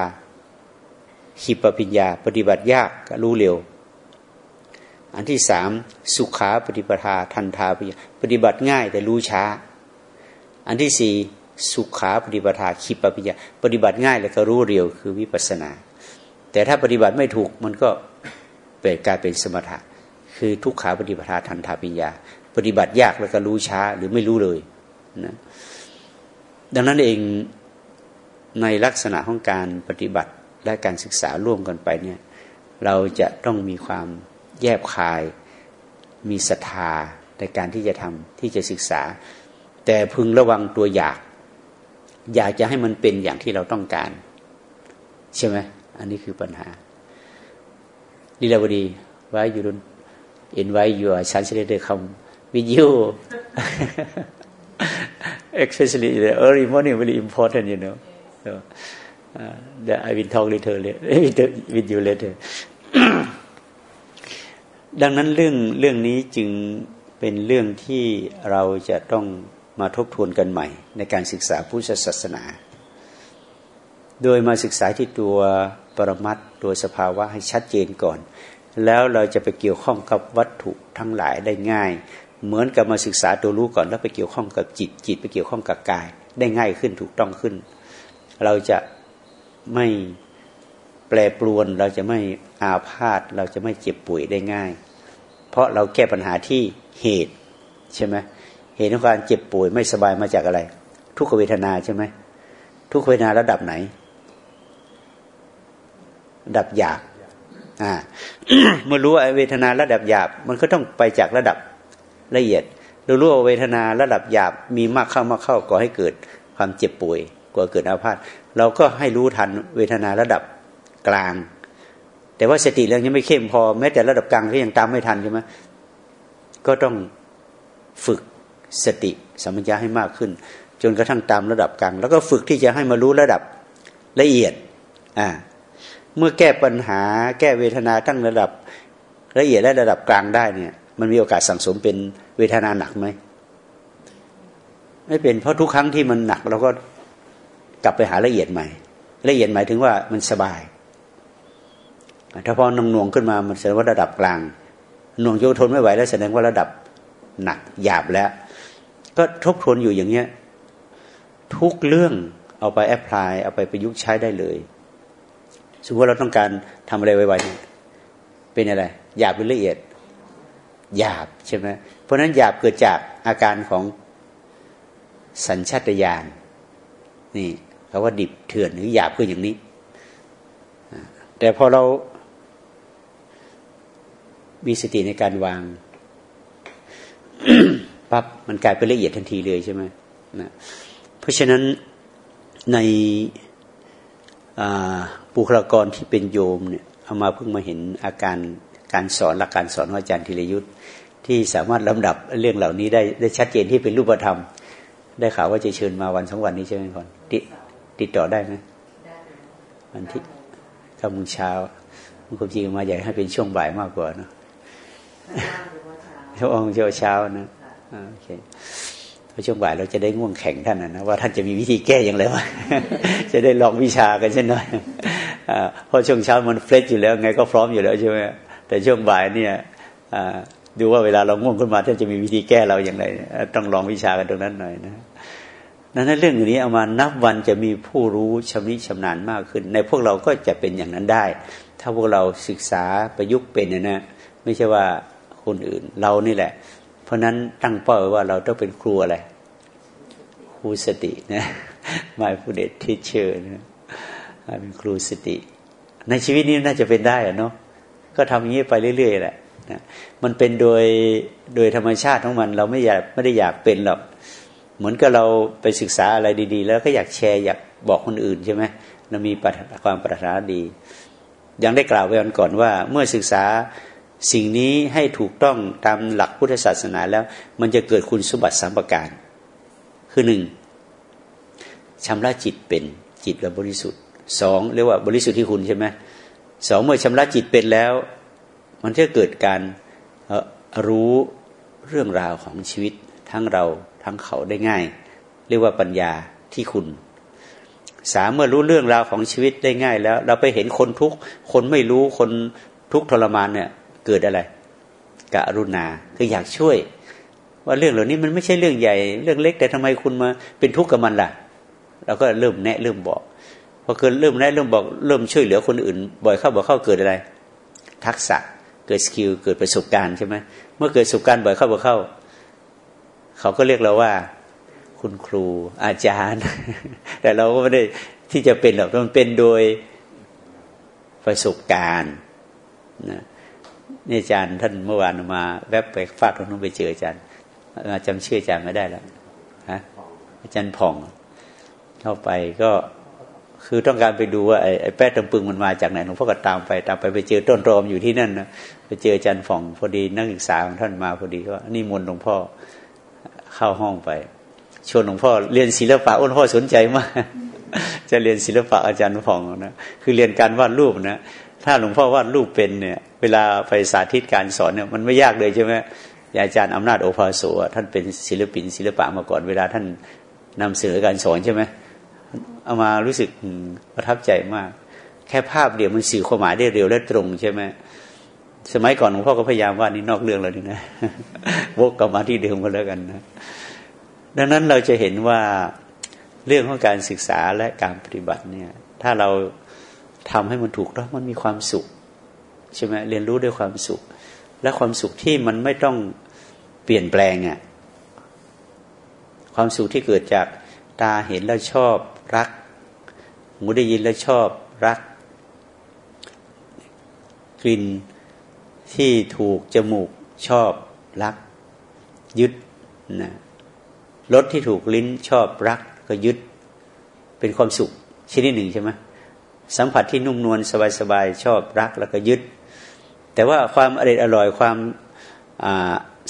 ขิปปิญญา ปฏิบัติยากก็รู้เร็ว อันที่สามสุขาปฏิปทา ทันทาพิปฏิบัติง่ายแต่รู้ช้า อันที่สี่ สุขาปฏิปทาขิปปิญญาปฏิบัติง่ายแล้วก็รู้เร็วคือวิปัสนา แต่ถ้าปฏิบัติไม่ถูกมันก็เปิดกลายเป็นสมถะ คือทุกขาปฏิปทาทันทาปิญญา ปฏิบัติยากแล้วก็รู้ช้าหรือไม่รู้เลยนะดังนั้นเองในลักษณะของการปฏิบัติและการศึกษาร่วมกันไปเนี่ยเราจะต้องมีความแยบคาย มีศรัทธาในการที่จะทำที่จะศึกษา แต่พึงระวังตัวอยาก อยากจะให้มันเป็นอย่างที่เราต้องการ ใช่ไหมอันนี้คือปัญหาลีลาวดี why you don't invite your translator come with you especially in the early morning very important you know so uh, that I will talk later with you later ดังนั้นเรื่องเรื่องนี้จึงเป็นเรื่องที่เราจะต้อง มาทบทวนกันใหม่ ในการศึกษาพุทธศาสนา โดยมาศึกษาที่ตัวปรมัตตัวสภาวะให้ชัดเจนก่อน แล้วเราจะไปเกี่ยวข้องกับวัตถุทั้งหลายได้ง่าย เหมือนกับมาศึกษาตัวรู้ก่อน แล้วไปเกี่ยวข้องกับจิตจิต ไปเกี่ยวข้องกับกาย ได้ง่ายขึ้นถูกต้องขึ้น เราจะไม่แปรปรวนเราจะไม่อาพาธเราจะไม่เจ็บป่วยได้ง่าย เพราะเราแก้ปัญหาที่เหตุใช่ไหมเเหตุของการเจ็บป่วยไม่สบายมาจากอะไร ทุกขเวทนาใช่ไหมทุกขเวทนาระดับไหน ดับหยาบอ่าเมื่อรู้ว่าเวทนาระดับหยาบ มันก็ต้องไปจากระดับละเอียดเรารู้ว่าเวทนาระดับหยาบมีมากเข้ามากเข้าก่อให้เกิดความเจ็บป่วยก่อเกิดอาพาธเราก็ให้รู้ทันเวทนาระดับกลาง แต่ว่าสติเรายังไม่เข้มพอแม้แต่ระดับกลางก็ยังตามไม่ทันใช่ไหมก็ต้องฝึก สติสัมปชัญญะให้มากขึ้น จนกระทั่งตามระดับกลาง แล้วก็ฝึกที่จะให้มารู้ระดับละเอียดอ่าเมื่อแก้ปัญหาแก้เวทนาตั้งระดับละเอียดและระดับกลางได้เนี่ย มันมีโอกาสสั่งสมเป็นเวทนาหนักไหมไม่เป็นเพราะทุกครั้งที่มันหนักเราก็กลับไปหาละเอียดใหม่ ละเอียดหมายถึงว่ามันสบาย ถ้าพอนงนวงขึ้นมามันแสดงว่าระดับกลางนวงโยทนไม่ไหวแล้วแสดงว่าระดับหนักหยาบแล้ว ก็ทบทวนอยู่อย่างเงี้ย ทุกเรื่องเอาไปแอพพลายเอาไปประยุกต์ใช้ได้เลยสมมติว่าเราต้องการทำอะไรไวๆเป็นอะไรหยาบหรือละเอียดหยาบใช่ไหมเพราะนั้นหยาบเกิดจากอาการของสัญชาตญาณนี่เขาว่าดิบเถื่อนหรือหยาบคืออย่างนี้แต่พอเรามีสติในการวาง ปั๊บมันกลายเป็นละเอียดทันทีเลยใช่ไหมนะเพราะฉะนั้นในบุคลากรที่เป็นโยมเนี่ยเอามาเพิ่งมาเห็นอาการการสอนหลักการสอนของอาจารย์ธีรยุทธ์ที่สามารถลำดับเรื่องเหล่านี้ได้ได้ชัดเจนที่เป็นรูปธรรม ได้ข่าวว่าจะเชิญมาวันสองวันนี้ใช่ไหมก่อนติดติดต่อได้ไหมวันที่กำลังเช้ามันความจริงมาอยากให้เป็นช่วงบ่ายมากกว่าเนาะช่วงเช้าเช้านะ โอเคพอช่วงบ่ายเราจะได้ง่วงแข็งท่านนะว่าท่านจะมีวิธีแก้อย่างไรวะจะได้ลองวิชากันเช่นหน่อยเพราะช่วงเช้ามันเฟรชอยู่แล้ว ไงก็พร้อมอยู่แล้วใช่ไหมแต่ช่วงบ่ายเนี่ยดูว่าเวลาเราง่วงขึ้นมาท่านจะมีวิธีแก้เราอย่างไร ต้องลองวิชากันตรงนั้นหน่อยนะนั้นเรื่องนี้เอามานับวันจะมีผู้รู้ชำนิชำนาญมากขึ้น ในพวกเราก็จะเป็นอย่างนั้นได้ ถ้าพวกเราศึกษาประยุกต์เป็นนะไม่ใช่ว่าคนอื่นเรานี่แหละ ราะนั้นตั้งเป้าไว้ว่าเราต้องเป็นครูอะไรครูสตินะมาผู้เด็ดที่เชิญนะเป็นครูสติ ในชีวิตนี้น่าจะเป็นได้อะเนาะก็ทำอย่างนี้ไปเรื่อยๆแหละนะมันเป็นโดยโดยธรรมชาติของมัน เราไม่อยากไม่ได้อยากเป็นหรอกเหมือนกับเราไปศึกษาอะไรดี ๆ แล้วก็อยากแชร์อยากบอกคนอื่นใช่ไหมเรามีความปรารถนาดี ยังได้กล่าวไว้ก่อนว่า เมื่อศึกษา สิ่งนี้ให้ถูกต้องตามหลักพุทธศาสนาแล้ว มันจะเกิดคุณสมบัติสามประการ คือหนึ่งชำระจิตเป็นจิตและบริสุทธิ์สองเรียกว่าบริสุทธิ์ที่คุณใช่ไหมสองเมื่อชำระจิตเป็นแล้ว มันจะเกิดการรู้เรื่องราวของชีวิตทั้งเราทั้งเขาได้ง่าย เรียกว่าปัญญาที่คุณสามเมื่อรู้เรื่องราวของชีวิตได้ง่ายแล้ว เราไปเห็นคนทุกคนไม่รู้คนทุกข์ทรมานเนี่ย เกิดอะไรกรุณาคืออยากช่วย ว่าเรื่องเหล่านี้มันไม่ใช่เรื่องใหญ่ เรื่องเล็ก แต่ทำไมคุณมาเป็นทุกข์กับมันล่ะเราก็เริ่มแนะเริ่มบอกพอเกิดเริ่มแนะเริ่มบอกเริ่มช่วยเหลือคนอื่น บ่อยเข้าบ่อยเข้าเกิดอะไร ทักษะเกิด skill เกิดประสบการณ์ใช่ไหมเมื่อเกิดประสบการณ์บ่อยเข้าบ่อยเข้า เขาก็เรียกเราว่า คุณครูอาจารย์ แต่เราก็ไม่ได้ที่จะเป็นหรอกมันเป็นโดยประสบการณ์นะ นี่อาจารย์ท่านเมื่อวานมา แวบไปฟาดตรงนู้นไปเจออาจารย์จำชื่ออาจารย์ไม่ได้แล้วฮะอาจารย์ผ่องเข้าไปก็คือต้องการไปดูว่าไอ้แป้ตำปึงมันมาจากไหนหลวงพ่อก็ตามไปตามไปไปเจอต้นรอมอยู่ที่นั่นนะไปเจออาจารย์ผ่องพอดีนักศึกษาของท่านมาพอดีก็นี่มนหลวงพ่อเข้าห้องไปชวนหลวงพ่อเรียนศิลปะอ้นพ่อสนใจมากจะเรียนศิลปะอาจารย์ผ่องนะคือเรียนการวาดรูปนะ ถ้าหลวงพ่อวาดรูปเป็นเนี่ย เวลาไปสาธิตการสอนเนี่ยมันไม่ยากเลยใช่ไหมอาจารย์อำนาจโอภาโสท่านเป็นศิลปินศิลปะมาก่อนเวลาท่านนำเสนอการสอนใช่ไหมเอามารู้สึกประทับใจมาก แค่ภาพเดียวมันสื่อความหมายได้เร็วและตรงใช่ไหมสมัยก่อนหลวงพ่อก็พยายามว่านี่นอกเรื่องแล้วนี่นะวกกลับมาที่เดิมกันแล้วกันนะ ดังนั้นเราจะเห็นว่าเรื่องของการศึกษาและการปฏิบัติเนี่ย ถ้าเรา ทำให้มันถูกต้องมันมีความสุขใช่ไหมเรียนรู้ด้วยความสุข และความสุขที่มันไม่ต้องเปลี่ยนแปลงอะ่ะความสุขที่เกิดจากตาเห็นแล้วชอบรัก หูได้ยินแล้วชอบรัก กลิ่นที่ถูกจมูกชอบรัก ยึดนะรสที่ถูกลิ้นชอบรักก็ยึด เป็นความสุขชนิดหนึ่งใช่ไหม สัมผัสที่นุ่มนวลสบายๆชอบรักแล้วก็ยึด แต่ว่าความอร่อยอร่อยความ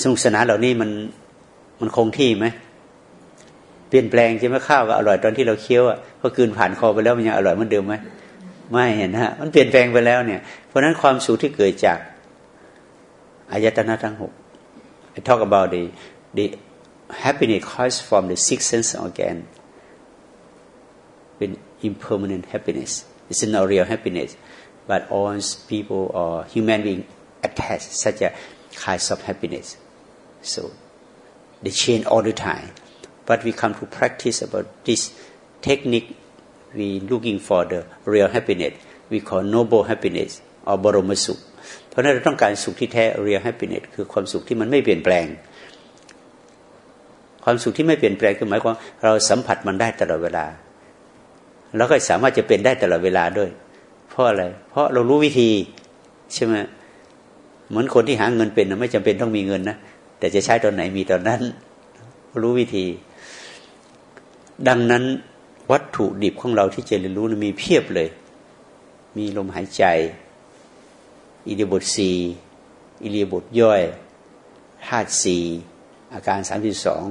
สนุกสนานเหล่านี้มันมันคงที่ไหมเปลี่ยนแปลงใช่ไหมข้าวก็อร่อยตอนที่เราเคี้ยวอะพอกืนผ่านคอไปแล้วมันยังอร่อยเหมือนเดิมไหมไม่เห็นฮะมันเปลี่ยนแปลงไปแล้วเนี่ย เพราะฉะนั้นความสุขที่เกิดจากอายตนะทั้งหก I talk about the the happiness comes from the six sense organ เป็น impermanent happiness it's not real happiness but all people or human being attach such a kind of happiness so they change all the time but we come to practice about this technique we looking for the real happiness we call noble happiness or บรมสุขเพราะนั้นเราต้องการสุขที่แท้ real happiness คือความสุขที่มันไม่เปลี่ยนแปลง ความสุขที่ไม่เปลี่ยนแปลงคือหมายความเราสัมผัสมันได้ตลอดเวลา แล้วก็สามารถจะเป็นได้ตลอดเวลาด้วย เพราะอะไร เพราะเรารู้วิธีใช่ไหมเหมือนคนที่หาเงินเป็นไม่จำเป็นต้องมีเงินนะแต่จะใช้ตอนไหนมีตอนนั้น รู้วิธี ดังนั้นวัตถุดิบของเราที่จะเรียนรู้มีเพียบเลย มีลมหายใจ อิเดียบทสีอิเลียบทย่อยธาตุสีอาการสามสิบสอง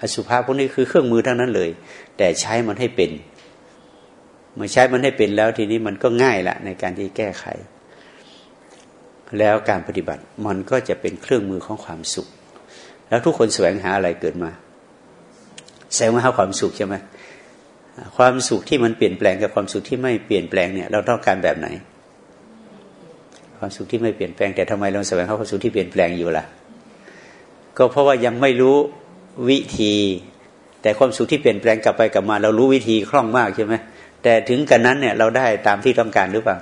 อสุภาพพวกนี้คือเครื่องมือทั้งนั้นเลย แต่ใช้มันให้เป็น เมื่อใช้มันให้เป็นแล้วทีนี้มันก็ง่ายละในการที่แก้ไข แล้วการปฏิบัติมันก็จะเป็นเครื่องมือของความสุข แล้วทุกคนแสวงหาอะไรเกิดมาแสวงหาความสุขใช่ไหมความสุขที่มันเปลี่ยนแปลงกับความสุขที่ไม่เปลี่ยนแปลงเนี่ย เราต้องการแบบไหน ความสุขที่ไม่เปลี่ยนแปลงแต่ทำไมเราแสวงหาความสุขที่เปลี่ยนแปลงอยู่ล่ะ ก็เพราะว่ายังไม่รู้วิธี แต่ความสุขที่เปลี่ยนแปลงกลับไปกลับมา เรารู้วิธีคล่องมากใช่ไหม แต่ถึงกันนั้นเนี่ยเราได้ตามที่ต้องการหรือเปล่า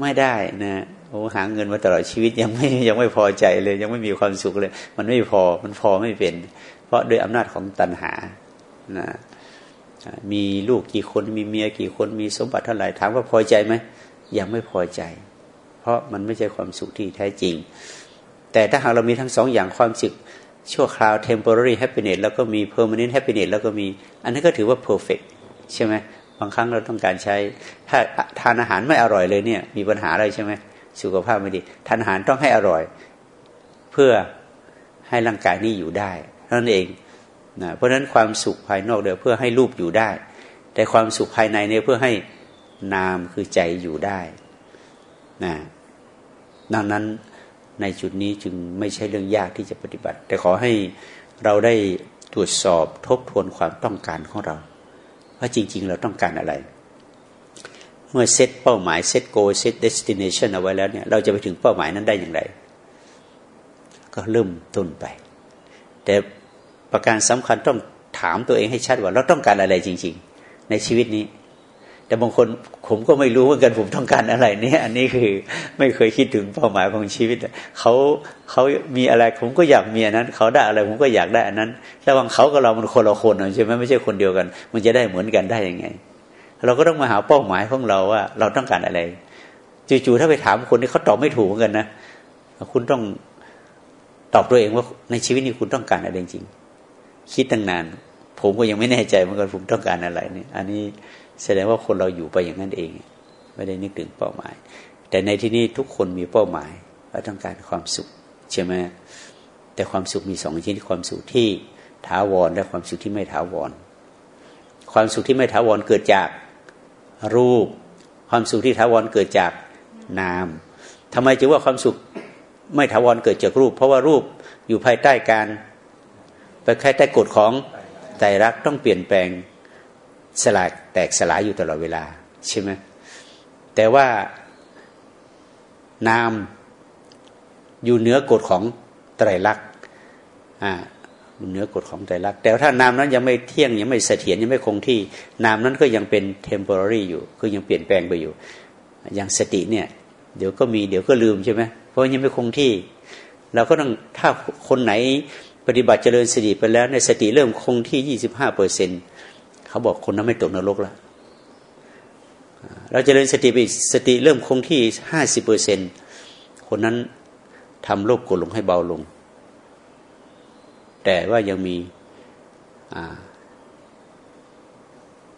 ไม่ได้นะโอ้หาเงินมาตลอดชีวิตยังไม่ยังไม่พอใจเลย ยังไม่มีความสุขเลย มันไม่พอมันพอไม่เป็น เพราะด้วยอำนาจของตัณหานะมีลูกกี่คนมีเมียกี่คนมีสมบัติเท่าไหร่ถามว่าพอใจไหมยังไม่พอใจ เพราะมันไม่ใช่ความสุขที่แท้จริง แต่ถ้าหากเรามีทั้งสองอย่างความสุขชั่วคราว temporary happiness แล้วก็มี permanent happiness แล้วก็มี อันนั้นก็ถือว่า perfect ใช่ไหม บางครั้งเราต้องการใช้ ถ้าทานอาหารไม่อร่อยเลยเนี่ย มีปัญหาอะไรใช่ไหมสุขภาพไม่ดี ทานอาหารต้องให้อร่อย เพื่อให้ร่างกายนี้อยู่ได้นั่นเองนะเพราะฉะนั้นความสุขภายนอกเดียวเพื่อให้รูปอยู่ได้ แต่ความสุขภายในเนี่ยเพื่อให้นามคือใจอยู่ได้นะดังนั้นในจุดนี้จึงไม่ใช่เรื่องยากที่จะปฏิบัติ แต่ขอให้เราได้ตรวจสอบทบทวนความต้องการของเรา ว่าจริง ๆ เราต้องการอะไร เมื่อเซตเป้าหมายเซตโกเซตเดสติเนชันเอาไว้แล้วเนี่ยเราจะไปถึงเป้าหมายนั้นได้อย่างไร ก็เริ่มต้นไป แต่ประการสำคัญต้องถามตัวเองให้ชัดว่า เราต้องการอะไรจริง ๆ ในชีวิตนี้ แต่บางคนผมก็ไม่รู้เหมือนกันผมต้องการอะไรเนี่ย อันนี้คือไม่เคยคิดถึงเป้าหมายของชีวิตเขาเขามีอะไรผมก็อยากมีอันนั้น เขาได้อะไรผมก็อยากได้อันนั้นระหว่างเขากับเรามันคนละคนใช่ไหมไม่ใช่คนเดียวกัน มันจะได้เหมือนกันได้ยังไง เราก็ต้องมาหาเป้าหมายของเราว่า เราต้องการอะไรจู่ๆถ้าไปถามคนที่เขาตอบไม่ถูกเหมือนกันนะคุณต้องตอบตัวเองว่าในชีวิตนี้คุณต้องการอะไรจริงคิดตั้งนาน ผมก็ยังไม่แน่ใจเหมือนกันผมต้องการอะไรเนี่ย อันนี้ แสดงว่าคนเราอยู่ไปอย่างนั้นเอง ไม่ได้นึกถึงเป้าหมาย แต่ในที่นี้ทุกคนมีเป้าหมายว่าต้องการความสุขใช่ไหมแต่ความสุขมีสองชนิดความสุขที่ถาวร และความสุขที่ไม่ถาวร ความสุขที่ไม่ถาวรเกิดจากรูป ความสุขที่ถาวรเกิดจากนามทำไมจึงว่าความสุขไม่ถาวรเกิดจากรูป เพราะว่ารูปอยู่ภายใต้การไปแค่แต่กฎของใจรักต้องเปลี่ยนแปลง สลายแตกสลายอยู่ตลอดเวลาใช่ไหมแต่ว่านามอยู่เหนือกฎของไตรลักษณ์อ่าเหนือกฎของไตรลักษณ์แต่ถ้านามนั้นยังไม่เที่ยงยังไม่เสถียรยังไม่คงที่ นามนั้นก็ยังเป็น temporary อยู่ คือยังเปลี่ยนแปลงไปอยู่ อย่างสติเนี่ย เดี๋ยวก็มีเดี๋ยวก็ลืมใช่ไหมเพราะยังไม่คงที่ เราก็ต้องถ้าคนไหนปฏิบัติเจริญสติไปแล้วในสติเริ่มคงที่ยี่สิบห้าเปอร์เซ็นต์ เขาบอกคนนั้นไม่ตกนรกแล้วเราเจริญสติไปสติเริ่มคงที่ห้าสิบเปอร์เซ็นคนนั้นทำโลภโกรธลงให้เบาลง แต่ว่ายังมี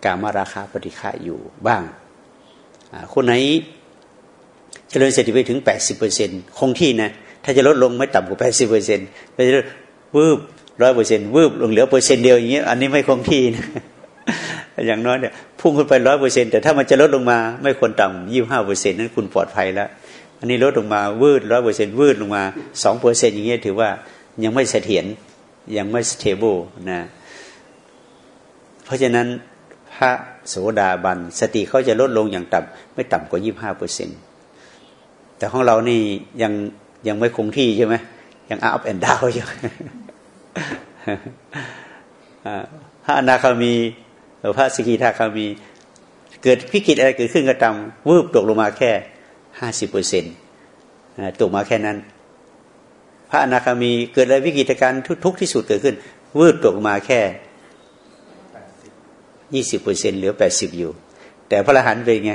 การมาราคาปฏิฆาอยู่บ้าง คนไหนเจริญสติไปถึงแปดสิบเปอร์เซ็นคงที่นะ ถ้าจะลดลงไม่ต่ำกว่าแปดสิบเปอร์เซ็นต์ไปวืบร้อยเปอร์เซ็นต์วืบลงเหลือเปอร์เซ็นต์เดียวอย่างเงี้ยอันนี้ไม่คงที่นะ อย่างน้อยเนี่ยพุ่งขึ้นไปร้อยเปอร์เซ็นต์แต่ถ้ามันจะลดลงมาไม่ควรต่ำยี่ห้าเปอร์เซ็นต์นั้นคุณปลอดภัยแล้ว อันนี้ลดลงมาวืดร้อยเปอร์เซ็นต์วืดลงมาสองเปอร์เซ็นต์อย่างเงี้ยถือว่ายังไม่เสถียรยังไม่ stable นะเพราะฉะนั้นพระโสดาบัน สติเขาจะลดลงอย่างต่ำไม่ต่ำกว่ายี่ห้าเปอร์เซ็นต์แต่ของเรานี่ยังยังไม่คงที่ใช่ไหมยัง up and down อยู่พระอนาคามี พระสกิทาคามี เกิดพิกฤตอะไรเกิดขึ้นก็ตามวืบตกลงมาแค่ห้าสิบเปอร์เซ็นต์ตกมาแค่นั้น พระอนาคามีเกิดอะไรวิกฤตการณ์ทุกข์ที่สุดเกิดขึ้นวืบตกมาแค่ยี่สิบเปอร์เซ็นต์เหลือแปดสิบอยู่ แต่พระอรหันต์เป็นไง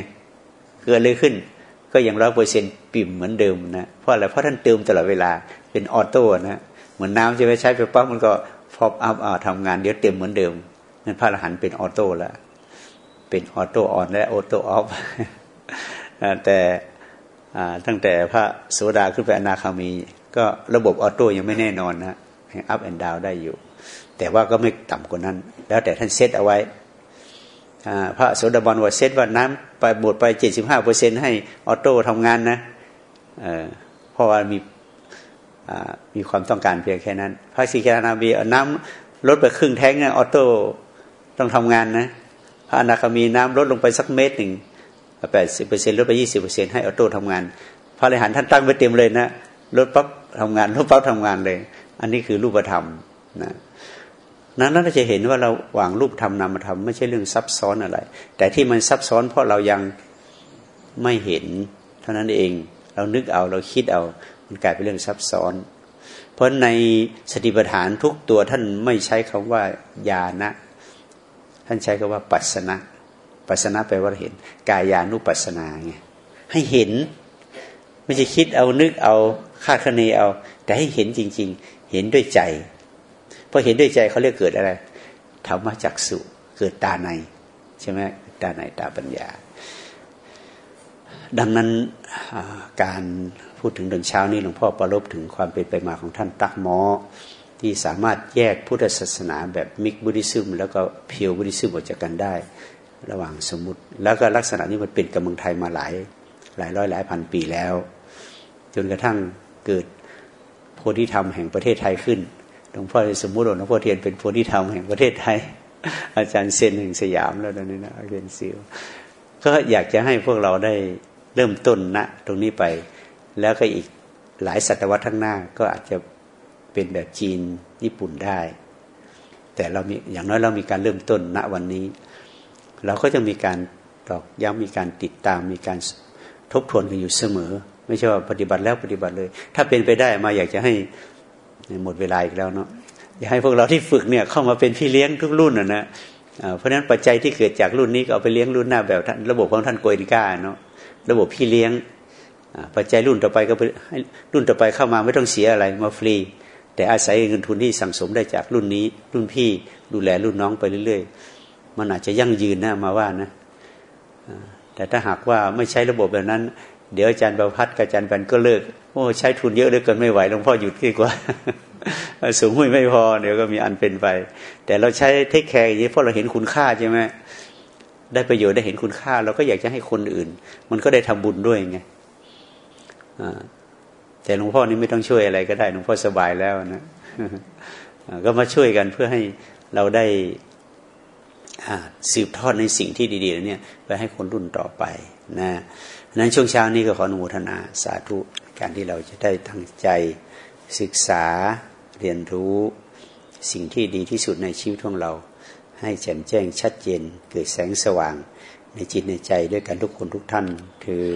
เกิดอะไรขึ้น ก็ยังร้อยเปอร์เซ็นต์เปี่ยมเหมือนเดิมนะเพราะอะไรเพราะท่านเติมตลอดเวลาเป็น auto นะเหมือนน้ำใช่ไหมใช้ไปปั๊บมันก็พอ up ทำงานเดี๋ยวเต็มเหมือนเดิม นั่นพระอรหันต์เป็น auto แล้ว เป็น auto on และ auto offแต่ตั้งแต่พระโสดาขึ้นไปอนาคามี ก็ระบบ auto ยังไม่แน่นอนนะยัง up and down ได้อยู่ แต่ว่าก็ไม่ต่ำกว่านั้น แล้วแต่ท่านเซตเอาไว้พระโสดาบันว่าเซตว่าน้ำลดไปเจ็ดสิบห้าเปอร์เซ็นต์ให้ auto ทำงานนะเพราะว่ามีมีความต้องการเพียงแค่นั้น พระสกทาคามีเอาน้ำลดไปครึ่งแท็งก์เนี่ย auto ต้องทำงานนะพระอนาคามีน้ำลดลงไปสักเมตรหนึ่งแปดสิบเปอร์เซ็นลดไปยี่สิบเปอร์เซ็นให้ออโต้ทำงาน พระอรหันต์ท่านตั้งไปเต็มเลยนะลดปั๊บทำงานลดปั๊บทำงานเลย อันนี้คือรูปธรรมนะนั้นเราจะเห็นว่าเราวางรูปธรรมนามธรรมไม่ใช่เรื่องซับซ้อนอะไร แต่ที่มันซับซ้อนเพราะเรายังไม่เห็น เท่านั้นเอง เรานึกเอาเราคิดเอา มันกลายเป็นเรื่องซับซ้อน เพราะในสติปัฏฐานทุกตัวท่านไม่ใช้คำว่าญาณะ ท่านใช้คำว่าปัสนะปัสนะแปลว่าเห็น กายานุปัสนาไงให้เห็น ไม่ใช่คิดเอานึกเอาคาดคะเนเอา แต่ให้เห็นจริง ๆ เห็นด้วยใจพอเห็นด้วยใจเขาเรียกเกิดอะไรธรรมจักสุเกิดตาในใช่ไหมตาในตาปัญญา ดังนั้นการพูดถึงเรื่องเช้านี้หลวงพ่อประลบถึงความเป็นไปมาของท่านตักหมอ ที่สามารถแยกพุทธศาสนาแบบมิกบุริซึมแล้วก็เพียวบุริซึมออกจากกันได้ ระหว่างสมมติ แล้วก็ลักษณะนี้มันเป็นกับเมืองไทยมาหลาย หลายร้อยหลายพันปีแล้ว จนกระทั่งเกิดโพธิธรรมแห่งประเทศไทยขึ้นหลวงพ่อสมมุติหลวงพ่อเทียนเป็นโพธิธรรมแห่งประเทศไทย อาจารย์เซนแห่งสยามแล้วตอนนี้นะอาจารย์ซิวก็อยากจะให้พวกเราได้เริ่มต้นณนะตรงนี้ไป แล้วก็อีกหลายศตวรรษข้างหน้าก็อาจจะ เป็นแบบจีนญี่ปุ่นได้ แต่เรามีอย่างน้อยเรามีการเริ่มต้นณวันนี้ เราก็จะมีการตอกย้ำมีการติดตามมีการทบทวนกันอยู่เสมอ ไม่ใช่ว่าปฏิบัติแล้วปฏิบัติเลย ถ้าเป็นไปได้มาอยากจะให้หมดเวลาอีกแล้วเนาะอยากให้พวกเราที่ฝึกเนี่ยเข้ามาเป็นพี่เลี้ยงทุกรุ่นนะนะเพราะฉะนั้นปัจจัยที่เกิดจากรุ่นนี้ก็เอาไปเลี้ยงรุ่นหน้าแบบระบบของท่านโกยนก้าเนาะระบบพี่เลี้ยงปัจจัยรุ่นต่อไปก็ให้รุ่นต่อไปเข้ามาไม่ต้องเสียอะไรมาฟรี แต่อาศัยเงินทุนที่สั่งสมได้จากรุ่นนี้ รุ่นพี่ดูแลรุ่นน้องไปเรื่อยๆ มันอาจจะยั่งยืนนะมาว่านะแต่ถ้าหากว่าไม่ใช้ระบบแบบนั้น เดี๋ยวอาจารย์ประพัฒน์กับอาจารย์แบนก็เลิกโอ้ใช้ทุนเยอะเหลือเกินไม่ไหวหลวงพ่อหยุดดีกว่าสูงหุ้ยไม่พอเดี๋ยวก็มีอันเป็นไป แต่เราใช้เทคแคร์อย่างนี้เพราะเราเห็นคุณค่าใช่ไหมได้ประโยชน์ได้เห็นคุณค่า เราก็อยากจะให้คนอื่น มันก็ได้ทำบุญด้วยไง แต่หลวงพ่อนี่ไม่ต้องช่วยอะไรก็ได้หลวงพ่อสบายแล้วนะก็มาช่วยกันเพื่อให้เราได้สืบทอดในสิ่งที่ดีๆเนี่ยไปให้คนรุ่นต่อไปนะนั้นช่วงเช้านี้ก็ขออนุโมทนาสาธุการที่เราจะได้ตั้งใจศึกษาเรียนรู้สิ่งที่ดีที่สุดในชีวิตของเรา ให้แจ่มแจ้งชัดเจนเกิดแสงสว่างในจิตในใจด้วยกันทุกคนทุกท่านคือ